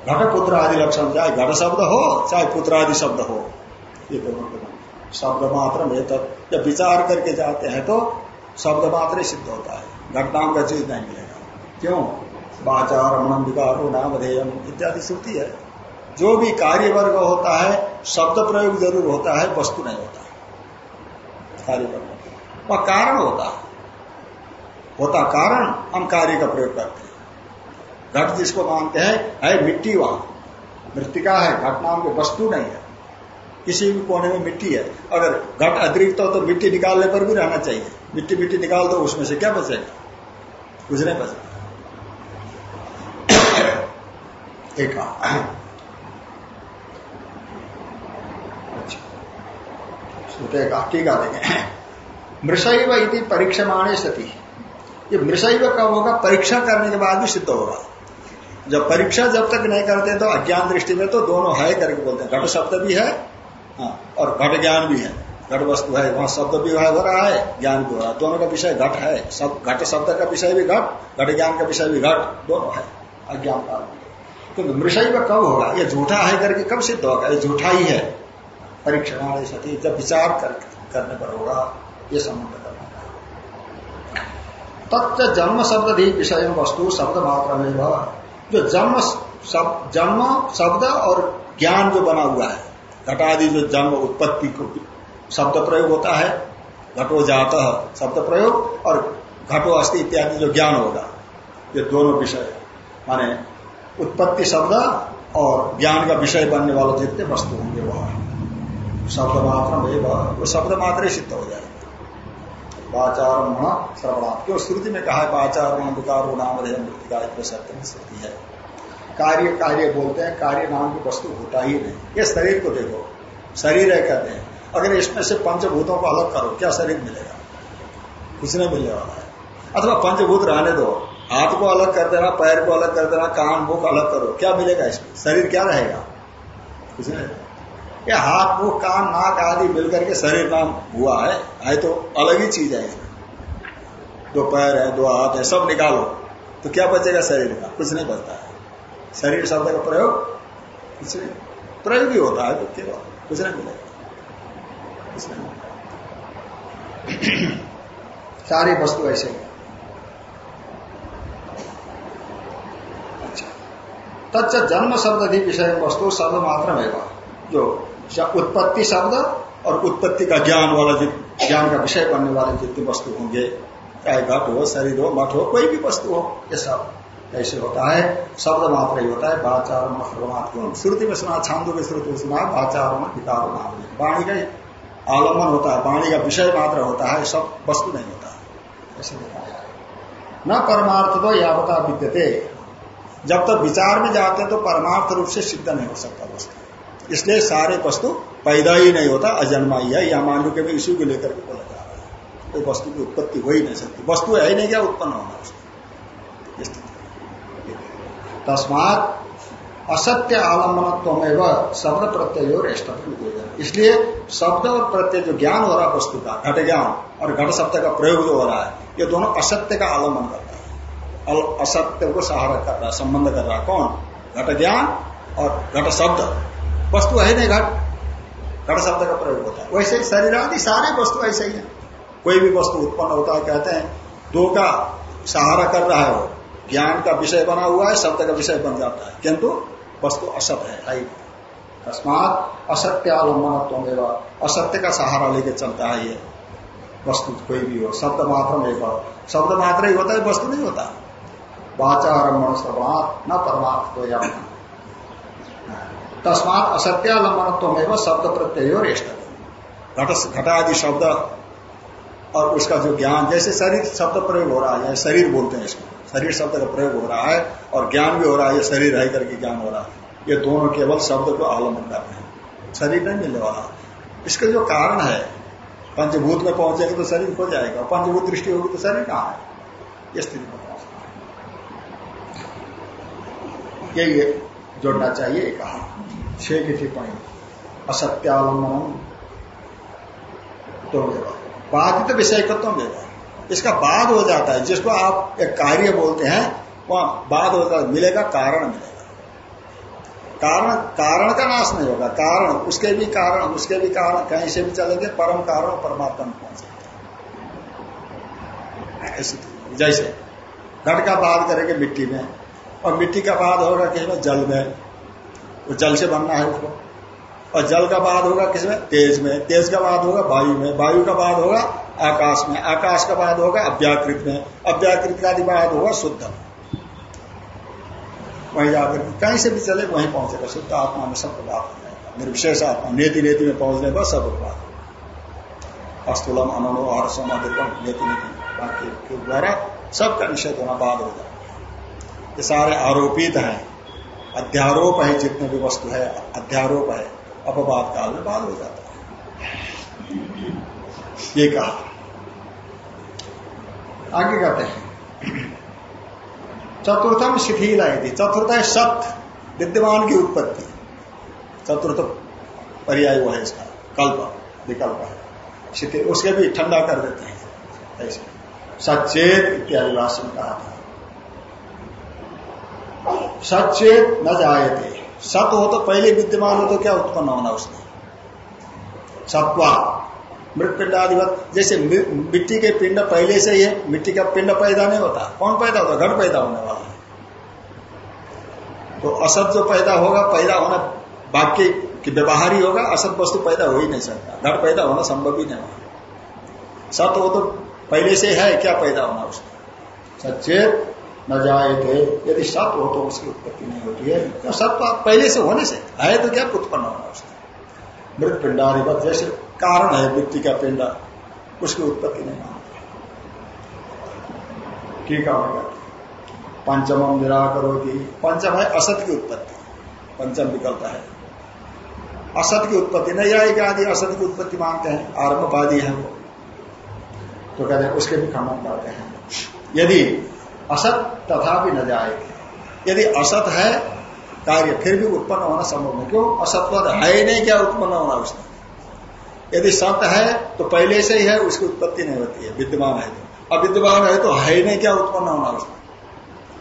घट पुत्र आदि लक्षण, चाहे घट शब्द हो, चाहे पुत्र आदि शब्द हो। ये दोनों शब्द मात्र में तब जब विचार करके जाते हैं तो शब्द मात्र ही सिद्ध होता है। घटनाम का चीज़ नहीं मिलेगा। क्यों? वाचार रमणम विकारो नामधेयम इत्यादि श्रुति है। जो भी कार्य वर्ग होता है, शब्द प्रयोग ज़रूर होता है, वस्तु नहीं होता कार्य करने वह कारण होता है। होता कारण, हम कार्य का प्रयोग करते हैं। घट जिसको मानते हैं, है मिट्टी वहाँ। मृतिका है घट नाम की वस्तु नहीं है। किसी भी कोने में मिट्टी है। अगर घट अतिरिक्त हो तो मिट्टी निकालने पर भी रहना चाहिए। मिट्टी मिट्टी निकाल दो, उसमें से क्या बचेगा? कुछ नहीं बचेगा। एक अच्छा। टीका देंगे। मृषैव इति परीक्षमाणे सती। ये मृषैव कब होगा, परीक्षा करने के बाद भी सिद्ध होगा। जब परीक्षा जब तक नहीं करते तो अज्ञान दृष्टि में तो दोनों है करके बोलते हैं। घट शब्द भी है हाँ, और घट ज्ञान भी है। घट वस्तु है वहाँ शब्द भी हो रहा है ज्ञान भी हो रहा है। दोनों का विषय घट है। सब घट शब्द का विषय भी घट घट ज्ञान का विषय भी घट दोनों है अज्ञान का। तो मृषय में कब होगा? ये झूठा है करके कब सिद्ध होगा? ये झूठा ही है। परीक्षण सती जब विचार कर, करने पर होगा ये संबंध करना तत्व जन्म शब्द भी विषय वस्तु शब्द मात्र में जो जन्म शब्द जन्म शब्द और ज्ञान जो बना हुआ है घटादि जो जन्म उत्पत्ति को शब्द प्रयोग होता है, घटो जात शब्द प्रयोग और घटो अस्थि इत्यादि जो ज्ञान होगा, ये दोनों विषय माने उत्पत्ति शब्द और ज्ञान का विषय बनने वाले जितने वस्तु होंगे वह। शब्द मात्र वो शब्द मात्र ही सिद्ध हो जाएगा। वाचारण श्रवणात्। क्यों? श्रुति में कहा है वाचारण विकारो नाम मृतिका इतने सत्य में श्रुति है। कार्य कार्य बोलते हैं, कार्य नाम की वस्तु होता ही नहीं। ये शरीर को देखो, शरीर है कहते हैं। अगर इसमें से पंचभूतों को अलग करो, क्या शरीर मिलेगा? कुछ नहीं मिलने वाला है। अथवा पंचभूत रहने दो, हाथ को अलग कर देना, पैर को अलग कर देना, कान, मुख अलग करो, क्या मिलेगा इसमें? शरीर क्या रहेगा? कुछ नहीं ये हाथ, मुख, कान, नाक आदि मिलकर के शरीर नाम हुआ है है तो अलग ही चीज़ है इसमें। दो पैर है, दो हाथ है, सब निकालो तो क्या बचेगा शरीर का? कुछ नहीं बचता शरीर शब्द का प्रयोग नहीं प्रयोग ही होता है तो केवल कुछ नहीं। मिलेगा सारी वस्तु ऐसे ही। अच्छा। तच्च जन्म शब्द अधिक विषय वस्तु, शब्द मात्र है जो उत्पत्ति शब्द और उत्पत्ति का ज्ञान वाला जो ज्ञान का विषय बनने वाले जितने वस्तु होंगे, चाहे घट हो, शरीर हो, मठ हो, कोई भी वस्तु हो, ये सब। ऐसे होता है, शब्द मात्र ही होता है बाचार श्रुति में सुना, छांदो के श्रुति में सुना बाचार विकार नाम वाणी का आलंबन होता है, वाणी का विषय मात्र होता है, सब वस्तु नहीं होता ऐसे बताया न परमार्थ तो यावता विद्यते। जब तक विचार में जाते तो परमार्थ रूप से सिद्ध नहीं हो सकता वस्तु। इसलिए सारे वस्तु पैदा ही नहीं होता, अजन्मा ही है। या मान लो कि इसी को लेकर के बोला जा रहा है। कोई वस्तु की उत्पत्ति हो ही नहीं सकती। वस्तु है ही नहीं, क्या उत्पन्न होना उसकी? तस्मात असत्य आलंबन एवं शब्द प्रत्यय और इसलिए शब्द और प्रत्यय जो ज्ञान हो रहा है, वस्तु का, घट ज्ञान और घट शब्द का प्रयोग जो हो रहा है, ये दोनों असत्य का आलंबन करता है। असत्य को सहारा कर रहा है, संबंध कर रहा है। कौन? घट ज्ञान और घट शब्द। वस्तु है नहीं घट। घट शब्द का प्रयोग होता है। वैसे शरीर आदि सारे वस्तु ऐसे ही है। कोई भी वस्तु उत्पन्न होता है, कहते हैं, दो का सहारा कर रहा है वो। ज्ञान का विषय बना हुआ है शब्द का विषय बन जाता है। किंतु वस्तु असत है तस्मात असत्य आलंबन असत्य का सहारा लेके चलता है ये। वस्तु कोई भी हो, शब्द मात्र में शब्द मात्र ही होता है, वस्तु नहीं होता। वाचारम्भन श्रवणात् न परमार्थ तो या तस्मात असत्यालंबन शब्द प्रत्यय और घट घटादि शब्द और उसका जो ज्ञान, जैसे शरीर, शब्द प्रयोग हो रहा है, शरीर बोलते हैं इसको। शरीर शब्द का प्रयोग हो रहा है और ज्ञान भी हो रहा है, ये शरीर रह करके ज्ञान हो रहा है। ये दोनों केवल शब्द को आलंबन कर रहे हैं। शरीर नहीं मिलने वाला। इसका जो कारण है, पंचभूत में पहुंचेगा तो शरीर हो जाएगा, पंचभूत दृष्टि होगी तो शरीर कहाँ है? ये स्थिति में यही जोड़ना चाहिए कहा। छह की टिप्पणी असत्यालंबन तो बाधित विषय का तो देगा इसका बाद हो जाता है, जिसको आप एक कार्य बोलते हैं, वहाँ बाद होता है, मिलेगा, कारण मिलेगा। कारण कारण का नाश नहीं होगा, कारण, उसके भी कारण, उसके भी कारण, कहीं से भी चलेंगे, परम कारण परमात्मा में पहुँच सकते जैसे, घट का बाद करेंगे मिट्टी में, और मिट्टी का बाद होगा किसमें जल में। वो जल से बनना है उसको। और जल का बाद होगा किसमें तेज में। तेज का बाद होगा वायु में। वायु का बाद होगा आकाश में। आकाश का बाद होगा अव्याकृत में। अव्याकृत का बाद होगा शुद्ध वहीं जाकर कहीं से भी चले, वहीं पहुंचेगा। शुद्ध आत्मा में सब बात हो जाएगा। निर्विशेष आत्मा नेति नेति में पहुँचने पर सब बात अस्तुलम अनो हर्षम अधिकम नेति नेति के द्वारा सबका निषेध होना बाद हो जाएगा ये सारे आरोपित हैं। अध्यारोप है, जितने भी वस्तु है, अध्यारोप है, अपवाद काल में बाद हो जाता है। ये कहा। आगे कहते हैं। चतुर्थम शिथिल है चतुर्थ है सत, विद्यमान की उत्पत्ति चतुर्थ पर्याय वो है इसका, कल्प, विकल्प है। शिथिल, उसके भी ठंडा कर देते हैं। ऐसे। सचेत इत्यादि भाषण कहा था। सचेत न जायते। सत हो तो पहले विद्यमान हो तो क्या उत्पन्न होना उसने सत्वा। मृत पिंड आदिवत जैसे मिट्टी के पिंड पहले से ही है, मिट्टी का पिंड पैदा नहीं होता। कौन पैदा होता घट पैदा होने वाला है। तो असत जो पैदा होगा, पैदा होना वाक्य की व्यवहार ही होगा, असत वस्तु पैदा हो ही नहीं सकता। घट पैदा होना संभव ही नहीं होगा। सत हो तो पहले से है, क्या पैदा होना उसका? सचेत न जाए थे। यदि सत हो तो उसकी उत्पत्ति नहीं होती है। तो सत तो पहले से होने से है तो क्या उत्पन्न होना उसका? मृत पिंडाधिपत जैसे कारण है मिट्टी का पिंड। उसकी उत्पत्ति नहीं मानते ठीक है पंचम निराकरो की पंचम है असत की उत्पत्ति। पंचम विकल्प है। असत की उत्पत्ति नहीं आएगी आदि असत की उत्पत्ति मानते हैं आरंभवादी है वो। तो कहते हैं, उसके भी खंडन करते हैं। यदि असत तथा भी न जाए, यदि असत है, कार्य फिर भी उत्पन्न होना संभव नहीं। क्यों? असत्व है ही नहीं, क्या उत्पन्न होना उसने यदि सत्य है तो पहले से ही है, उसकी उत्पत्ति नहीं होती है, विद्यमान है। तो अविद्यमान है तो है ही नहीं, क्या उत्पन्न होना उसमें?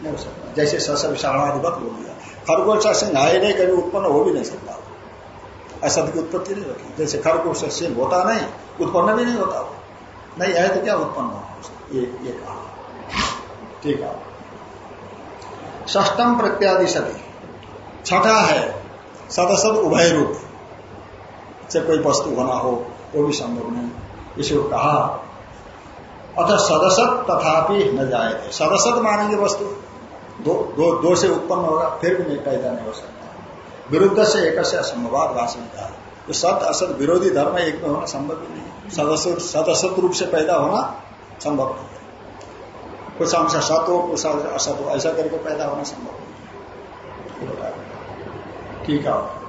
नहीं हो सकता। जैसे सस विषाणाधिपत बोल दिया। खरगोश सिंह है नहीं, कभी उत्पन्न हो भी नहीं सकता। असत की उत्पत्ति नहीं होती। जैसे खरगोश सिंह होता नहीं, उत्पन्न भी नहीं होता। नहीं, है तो क्या उत्पन्न होना ये ये कहा। ठीक है। ष्टम प्रत्यादि सती। छठा है, सदसद उभय रूप से कोई वस्तु होना हो वो भी संभव नहीं। इसे कहा अतः सदसत तथापि न जाए सदसत मानेंगे वस्तु। दो, दो, दो से उत्पन्न होगा फिर भी नहीं पैदा नहीं हो सकता। विरुद्ध से एक से असंभवाद भाषण का तो सत असत विरोधी धर्म एक में होना संभव नहीं। सदस्य सदसत रूप से पैदा होना संभव नहीं। है कुछ अंश सत हो कुछ असत हो ऐसा करके पैदा होना संभव नहीं। ठीक है।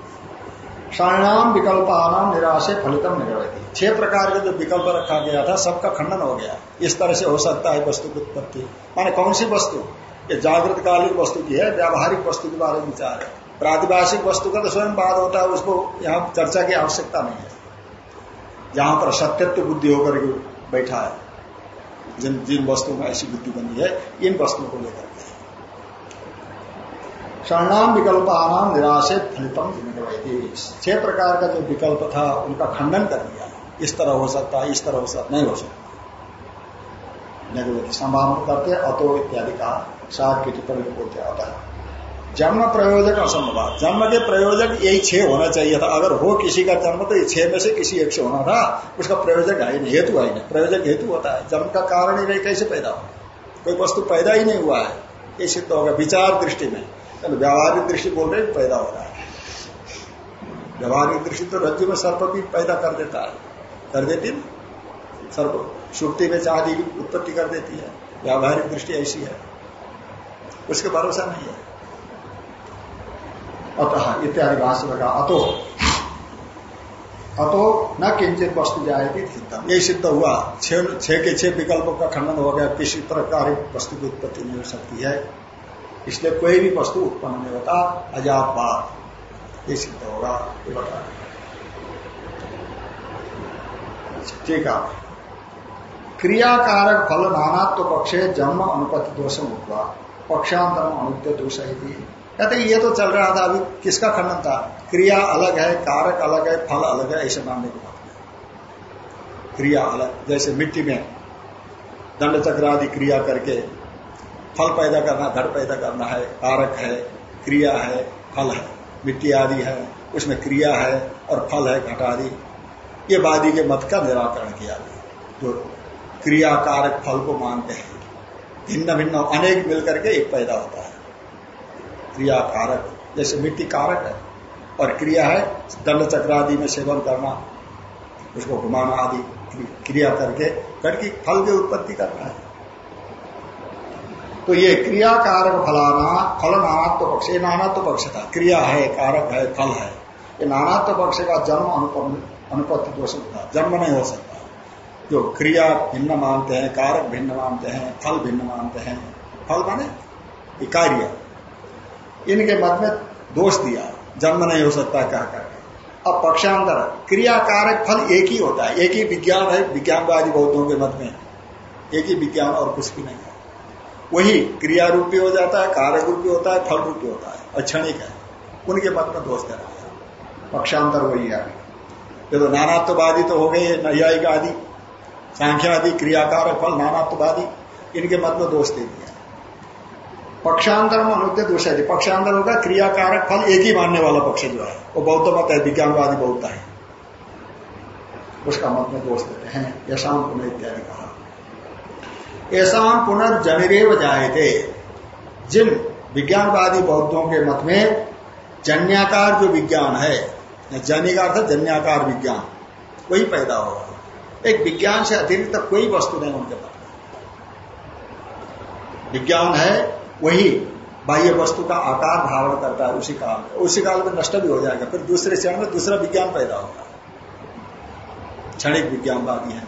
षणाम विकल्पानाम निराशे फलितम निरवती। छह प्रकार के जो विकल्प रखा गया था, सबका खंडन हो गया। इस तरह से हो सकता है वस्तु की उत्पत्ति। माने कौन सी वस्तु? ये जागृत कालिक वस्तु की है, व्यावहारिक वस्तु के बारे में विचार है। प्रातिभाषिक वस्तु का तो स्वयं बात होता है, उसको यहाँ चर्चा की आवश्यकता नहीं है। जहाँ पर सत्यत्व बुद्धि होकर बैठा है, जिन जिन वस्तुओं में ऐसी बुद्धि बनी है, इन वस्तुओं को लेकर। विकल्प आनाम निराशे फलितम छह प्रकार का जो विकल्प था, उनका खंडन कर दिया। इस तरह हो सकता है, इस तरह हो सकता नहीं हो सकता। संभावना करते अतो इत्यादि का सार की टिप्पणी बोलते जन्म प्रयोजक असंभव। जन्म के प्रयोजक यही छह होना चाहिए था। अगर हो किसी का जन्म तो ये छह में से किसी एक से होना था। उसका प्रयोजक है नहीं, हेतु है नहीं। प्रयोजक हेतु होता है। जन्म का कारण ही नहीं, कैसे पैदा हो कोई वस्तु पैदा ही नहीं हुआ है। ये सिद्ध होगा, विचार दृष्टि में। व्यावहारिक दृष्टि बोल रहे पैदा हो रहा है। व्यावहारिक दृष्टि तो रज्जु में सर्प भी पैदा कर देता है। कर देती सर्प सुक्ति में चांदी की उत्पत्ति कर देती है। व्यावहारिक दृष्टि ऐसी है। उसके भरोसा नहीं है। अतः इत्यादि भाष्य लगा अतो। अतो न किंचित वस्तु जाएगी सिद्धम। यही सिद्ध हुआ। छह के छह विकल्पों का खंडन हो गया। किसी प्रकार वस्तु की उत्पत्ति नहीं हो सकती है। इसलिए कोई भी वस्तु उत्पन्न नहीं होता अजात बात ये सिद्ध होगा, ये बता ठीक है। क्रियाकारक फल नानात्व पक्षे जन्म अनुपति दोष हुआ पक्षांतरम अनुत्य दोष ही कहते ये तो चल रहा था अभी, किसका खंडन था? क्रिया अलग है, कारक अलग है, फल अलग है, ऐसे मानने की बात क्रिया अलग, जैसे मिट्टी में दंड चक्र आदि क्रिया करके फल पैदा करना धड़ पैदा करना है, कारक है, क्रिया है, फल है, मिट्टी आदि है, उसमें क्रिया है और फल है, घट आदि। ये वादी के मत का निराकरण किया गया। जो क्रिया, कारक, फल को मानते हैं, भिन्न भिन्न अनेक मिलकर के एक पैदा होता है। क्रिया, कारक, जैसे मिट्टी कारक है और क्रिया है, दंड चक्र आदि में सेवन करना, उसको घुमाना आदि, क्रिया करके करके फल की उत्पत्ति करना है। तो ये क्रिया कारक फलाना, फल नानात्व पक्ष, ये नानात्व पक्ष था। क्रिया है, कारक है, फल है। ये नानात्व पक्ष का जन्म अनुपत्ति दोष सकता जन्म नहीं हो सकता। जो क्रिया भिन्न मानते हैं, कारक भिन्न मानते हैं, फल भिन्न मानते हैं, फल माने कार्य। इनके मत में दोष दिया। जन्म नहीं हो सकता क्या कर अब पक्षांतर, क्रिया, कारक, फल एक ही होता है। एक ही विज्ञान है, विज्ञानवादी बौद्धों के मत में। एक ही विज्ञान और कुछ भी नहीं है। वही क्रिया रूपी हो जाता है कारक रूपी होता है, फल रूपी होता है अक्षणिक है। उनके मत में दोष देना पक्षांतर वही है ये तो नानात्ववादी तो हो गए नैयायिक आदि सांख्या आदि क्रियाकार फल नानात्ववादी, इनके मत में दोष दे दिया। पक्षांतर में अनुद्य दोष है पक्षांतर होगा क्रियाकारक फल एक ही मानने वाला पक्ष जो है। वो बौद्ध मत है, विज्ञानवादी बौद्ध है। उसका मत में दोष देते हैं यशाम पुनः इत्यादि कहा ऐसा पुनर्जनिरेव जाए थे जिन विज्ञानवादी बौद्धों के मत में जन्याकार जो विज्ञान है जन्य का अर्थ जन्याकार विज्ञान, वही पैदा होगा एक विज्ञान से अतिरिक्त कोई वस्तु नहीं उनके में विज्ञान है, वही बाह्य वस्तु का आकार धारण करता है उसी काल में। उसी काल में नष्ट भी हो जाएगा, फिर दूसरे क्षण में दूसरा विज्ञान पैदा होगा। क्षणिक विज्ञानवादी है,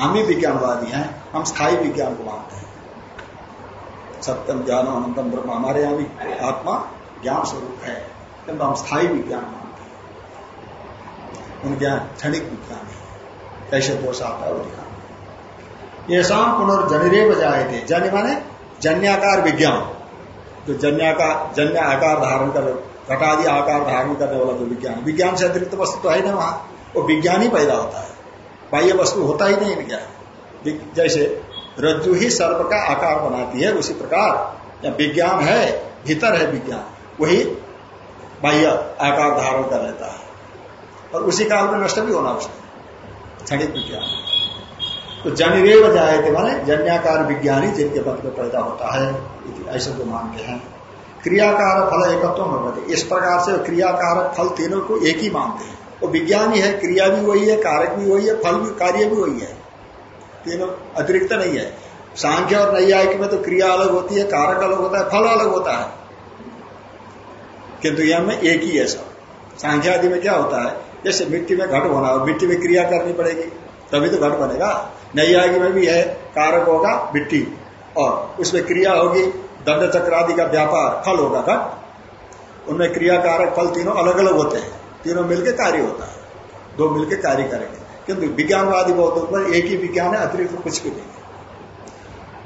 हम ही विज्ञानवादी हैं। हम स्थायी विज्ञान को मानते हैं। सत्यम ज्ञान अनंतम ब्रह्म। हमारे यहाँ भी आत्मा ज्ञान स्वरूप है, किंतु हम स्थायी विज्ञान मानते हैं। उनके यहाँ क्षणिक विज्ञान है। कैसे दोष आता है वो ये शाम पुनर्जनिरे बजाए थे। जन्य माने जन्याकार विज्ञान। जो जन्याकार, जन्य आकार धारण कर, घटादि आकार धारण करने वाला जो विज्ञान विज्ञान से अतिरिक्त वस्तु तो है ना वहाँ। वो विज्ञान ही पैदा होता है। बाह्य वस्तु होता ही नहीं इनका जैसे रज्जु ही सर्प का आकार बनाती है, उसी प्रकार या विज्ञान है, भीतर है विज्ञान, वही बाह्य आकार धारण कर लेता है। और उसी काल में नष्ट भी होना उसने क्षणिक विज्ञान। तो जनिरेव जाए थे माने जन्याकार विज्ञानी जिनके पद में पैदा होता है ऐसे तो मानते हैं। क्रियाकार फल एकत्व बदे इस प्रकार से क्रियाकार फल तीनों को एक ही मानते हैं। वो विज्ञान है, क्रिया भी वही है, कारक भी वही है, फल भी, कार्य भी वही है। तीनों अतिरिक्त नहीं है। सांख्य और नैयायिक में तो क्रिया अलग होती है, कारक अलग होता है, फल अलग होता है। किंतु यह में एक ही है सब। सांख्य आदि में क्या होता है? जैसे मिट्टी में घट होना हो मिट्टी में क्रिया करनी पड़ेगी, तभी तो घट बनेगा। नैयायिक में भी है, कारक होगा, मिट्टी। और उसमें क्रिया होगी, दंड चक्र आदि का व्यापार, फल होगा, घट। उनमें क्रिया, कारक, फल तीनों अलग अलग होते हैं। तीनों मिलकर कार्य होता है। दो मिलकर कार्य करेंगे। किंतु विज्ञानवादी बहुत पर एक ही विज्ञान है, अतिरिक्त तो कुछ भी नहीं है।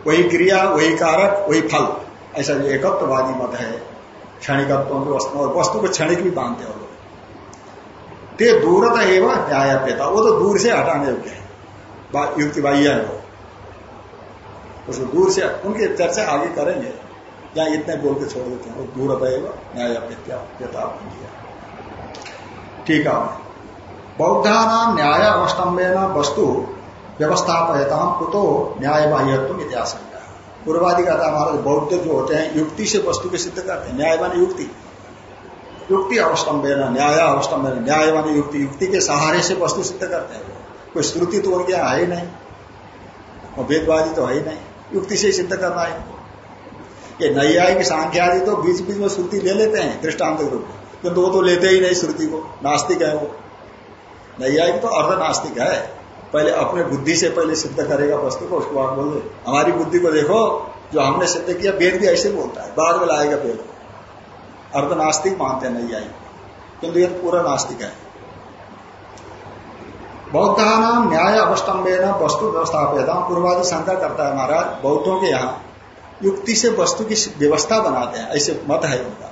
वही क्रिया, वही कारक, वही फल। ऐसा जो एकत्ववादी मत है। क्षणिकत्व वस्तु, और वस्तु को क्षणिक भी मानते हैं लोग। ते दूरता एवं न्यायप्यता। वो तो दूर से हटाने योग्य है। युक्ति बाह्य है वो। उसको दूर से, उनकी चर्चा आगे करेंगे। या इतने बोल के छोड़ देते हैं। वो दूर न्याय ठीक है। बौद्धा नाम न्याय अवस्टम्बे न वस्तु व्यवस्थापयता कुतो न्याय बाह्यत्व इतिहास पूर्वादि का हमारे बौद्ध जो होते हैं, युक्ति से वस्तु के सिद्ध करते हैं। न्याय मानी युक्ति। युक्ति अवस्टम्बे न्याय अवस्टम्बे न्याय युक्ति। युक्ति के सहारे से वस्तु सिद्ध करते हैं कोई श्रुति तो उनके यहाँ है ही नहीं। और वेदवादी तो है ही नहीं। युक्ति से सिद्ध करना है। ये नैयायिक सांख्या आदि तो बीच बीच में श्रुति ले लेते हैं, दृष्टांत के रूप में। किंतु वो तो लेते ही नहीं श्रुति को। नास्तिक है वो। नैयायिक तो अर्ध नास्तिक है। पहले अपने बुद्धि से पहले सिद्ध करेगा वस्तु को, उसको बाद बोल। हमारी बुद्धि को देखो, जो हमने सिद्ध किया, वेद भी ऐसे बोलता है। बाद में लाएगा वेद अर्ध नास्तिक मानते हैं नैयायिक किंतु ये पूरा नास्तिक है। बौद्धा नाम न्याय अवस्टम्बे न वस्तु व्यवस्था पूर्वादि शंका करता है महाराज, बौद्धों के यहाँ युक्ति से वस्तु की व्यवस्था बनाते हैं। ऐसे मत है उनका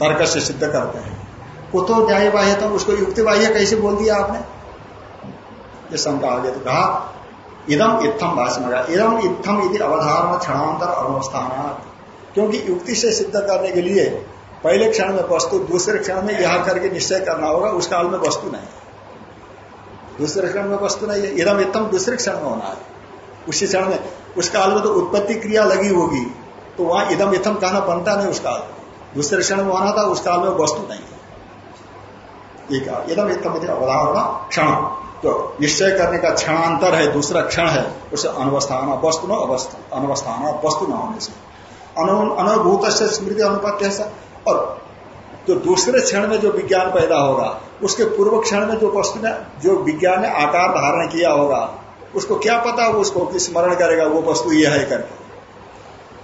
तर्क से सिद्ध करते हैं। कुतो न्याय बाह्य तो उसको युक्ति बाह्य कैसे बोल दिया आपने? ये शंका आगे तो कहा, इदम इत्थम भाषण में इदम इत्थम यदि अवधारण क्षणांतर अवस्थान क्योंकि युक्ति से सिद्ध करने के लिए पहले क्षण में वस्तु, दूसरे क्षण में यह करके निश्चय करना होगा, उस काल में वस्तु नहीं। दूसरे क्षण में वस्तु नहीं है, इदम इतम दूसरे क्षण में होना है। उसी क्षण में, उस काल में तो उत्पत्ति क्रिया लगी होगी तो वहाँ इदम इथम कहना बनता नहीं उस काल दूसरे क्षण में होना था, उस काल में वस्तु नहीं है। ये कहा इदम इतम अवधारणा क्षण। तो निश्चय करने का क्षणांतर है, दूसरा क्षण है, उसे अनवस्थान वस्तु न अनवस्थान वस्तु न होने से। अनुभूत से स्मृति अनुपत्य और जो दूसरे क्षण में जो विज्ञान पैदा होगा, उसके पूर्व क्षण में जो वस्तु ने, जो विज्ञान ने आकार धारण किया होगा, उसको क्या पता उसको स्मरण करेगा, वो वस्तु यह है करके।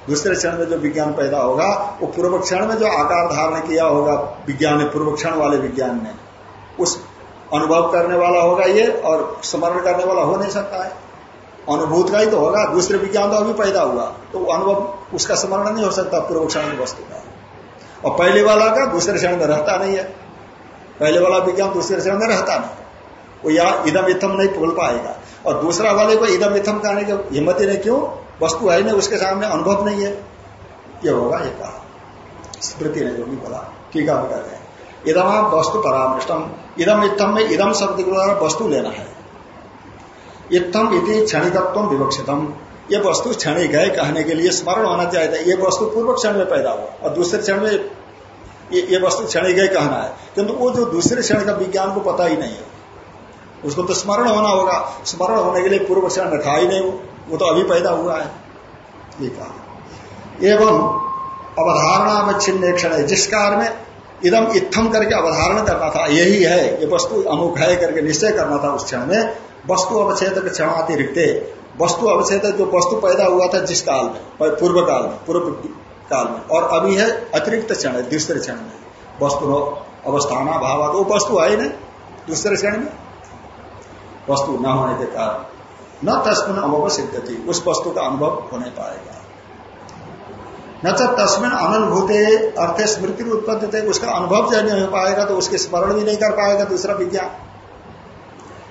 दूसरे क्षण में जो विज्ञान पैदा होगा, वो पूर्व क्षण में जो आकार धारण किया होगा, विज्ञान ने, पूर्व क्षण वाले विज्ञान ने उस अनुभव करने वाला होगा ये और स्मरण करने वाला हो नहीं सकता है। अनुभूत का ही तो होगा, दूसरे विज्ञान तो अभी पैदा हुआ तो अनुभव उसका स्मरण नहीं हो सकता पूर्व क्षण वस्तु का। और पहले वाला का दूसरे क्षण में रहता नहीं है। पहले वाला विज्ञान दूसरे क्षण में रहता नहीं। वो यहाँ इदम इथम नहीं बोल पाएगा। और दूसरा वाले को इदम इथम कहने की हिम्मत ही नहीं, क्यों? वस्तु है नहीं, उसके सामने अनुभव नहीं है। ये होगा, ये कहा। स्मृति ने जो भी बोला ठीक है कहते हैं। इदम वस्तु परामृष्टम। इदम इतम में इदम शब्द के द्वारा वस्तु लेना है। इतम इति क्षणिकत्व विवक्षितम ये वस्तु क्षणिक है कहने के लिए स्मरण होना चाहिए था। ये वस्तु पूर्व क्षण में पैदा हुआ और दूसरे क्षण में ये, वस्तु क्षणिक है कहना है। किंतु वो जो दूसरे क्षण का विज्ञान को पता ही नहीं है। उसको तो स्मरण होना होगा। स्मरण होने के लिए पूर्व क्षण रखा ही नहीं। वो तो अभी पैदा हुआ है। ये कहा। एवं अवधारणा में छिन्न क्षण है। जिस कार में इदम इत्थम करके अवधारण करना था। यही है ये वस्तु अमुख है करके निश्चय करना था उस क्षण में। वस्तु अवच्छेद क्षण रिक्ते वस्तु अवच्छेद जो वस्तु पैदा हुआ था जिस काल में? पूर्व काल में, पूर्व काल में। और अभी है अतिरिक्त क्षण है, दूसरे क्षण में। वस्तु अवस्थाना भाव वो वस्तु है नहीं दूसरे क्षण में? वस्तु न होने के कारण। न तस्मिन अनुभव थी उस वस्तु का अनुभव होने पाएगा। न तो तस्मिन अनुभूते अर्थ स्मृति उत्पत्ति थे उसका अनुभव जब नहीं हो पाएगा तो उसके स्मरण भी नहीं कर पाएगा, दूसरा विज्ञान।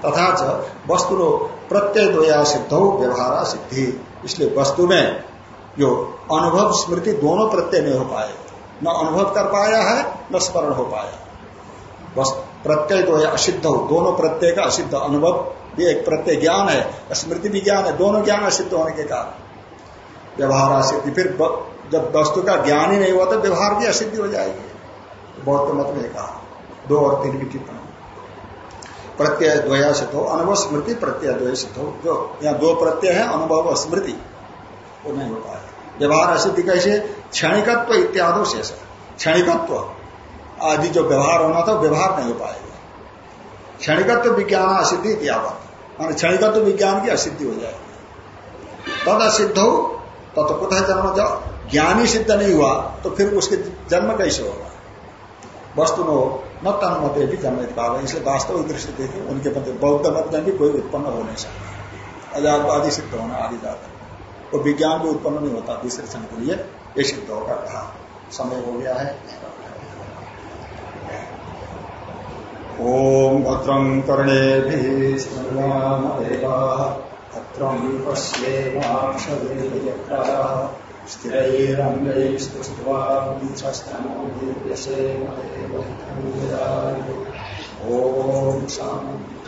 तथा वस्तु प्रत्यय द्वया सिद्ध हो व्यवहार सिद्धि। इसलिए वस्तु में जो अनुभव, स्मृति दोनों प्रत्यय नहीं हो पाए। न अनुभव कर पाया है, न स्मरण हो पाया। प्रत्यय द्वय असिद्ध हो दोनों प्रत्यय का असिद्ध अनुभव भी एक प्रत्यय ज्ञान है, स्मृति भी ज्ञान है, दोनों ज्ञान असिद्ध होने के कारण। व्यवहार सिद्धि फिर जब वस्तु का ज्ञान ही नहीं हुआ तो व्यवहार की असिद्धि हो जाएगी। बौद्ध मत में कहा। दो और तीन की टिप्पणी। प्रत्यय द्वया हो अनुभव स्मृति, प्रत्यय द्वय सिद्ध। हो जो यहाँ दो प्रत्यय है, अनुभव और स्मृति, वो नहीं होता है व्यवहार असिद्धि कैसे? क्षणिकत्व इत्यादि शेष है क्षणिकत्व। आदि जो व्यवहार होना था, व्यवहार नहीं हो पाएगा। क्षणिकत्व विज्ञान असिद्धि इत्यावत मान क्षणिकत्व विज्ञान की असिद्धि हो जाएगी। तद असिद्ध हो तत्व कुछ जन्म ज्ञानी सिद्ध नहीं हुआ तो फिर उसके जन्म कैसे होगा? वस्तु नो, न तन मत भी जन्म भाव इसलिए वास्तविक दृष्टि देखे उनके मत बौद्ध मत में भी कोई उत्पन्न हो नहीं सकता। अजातवादी सिद्ध होना आदि जाता वो तो विज्ञान भी उत्पन्न नहीं होता क्षण के लिए ये सिद्ध होगा। कहा समय हो गया है। ओम भद्रं कर्णे भद्रं पश्येमाक्षभिर्यत्राः स्थिरैरङ्गैस्तुष्ट्वा शान्ति।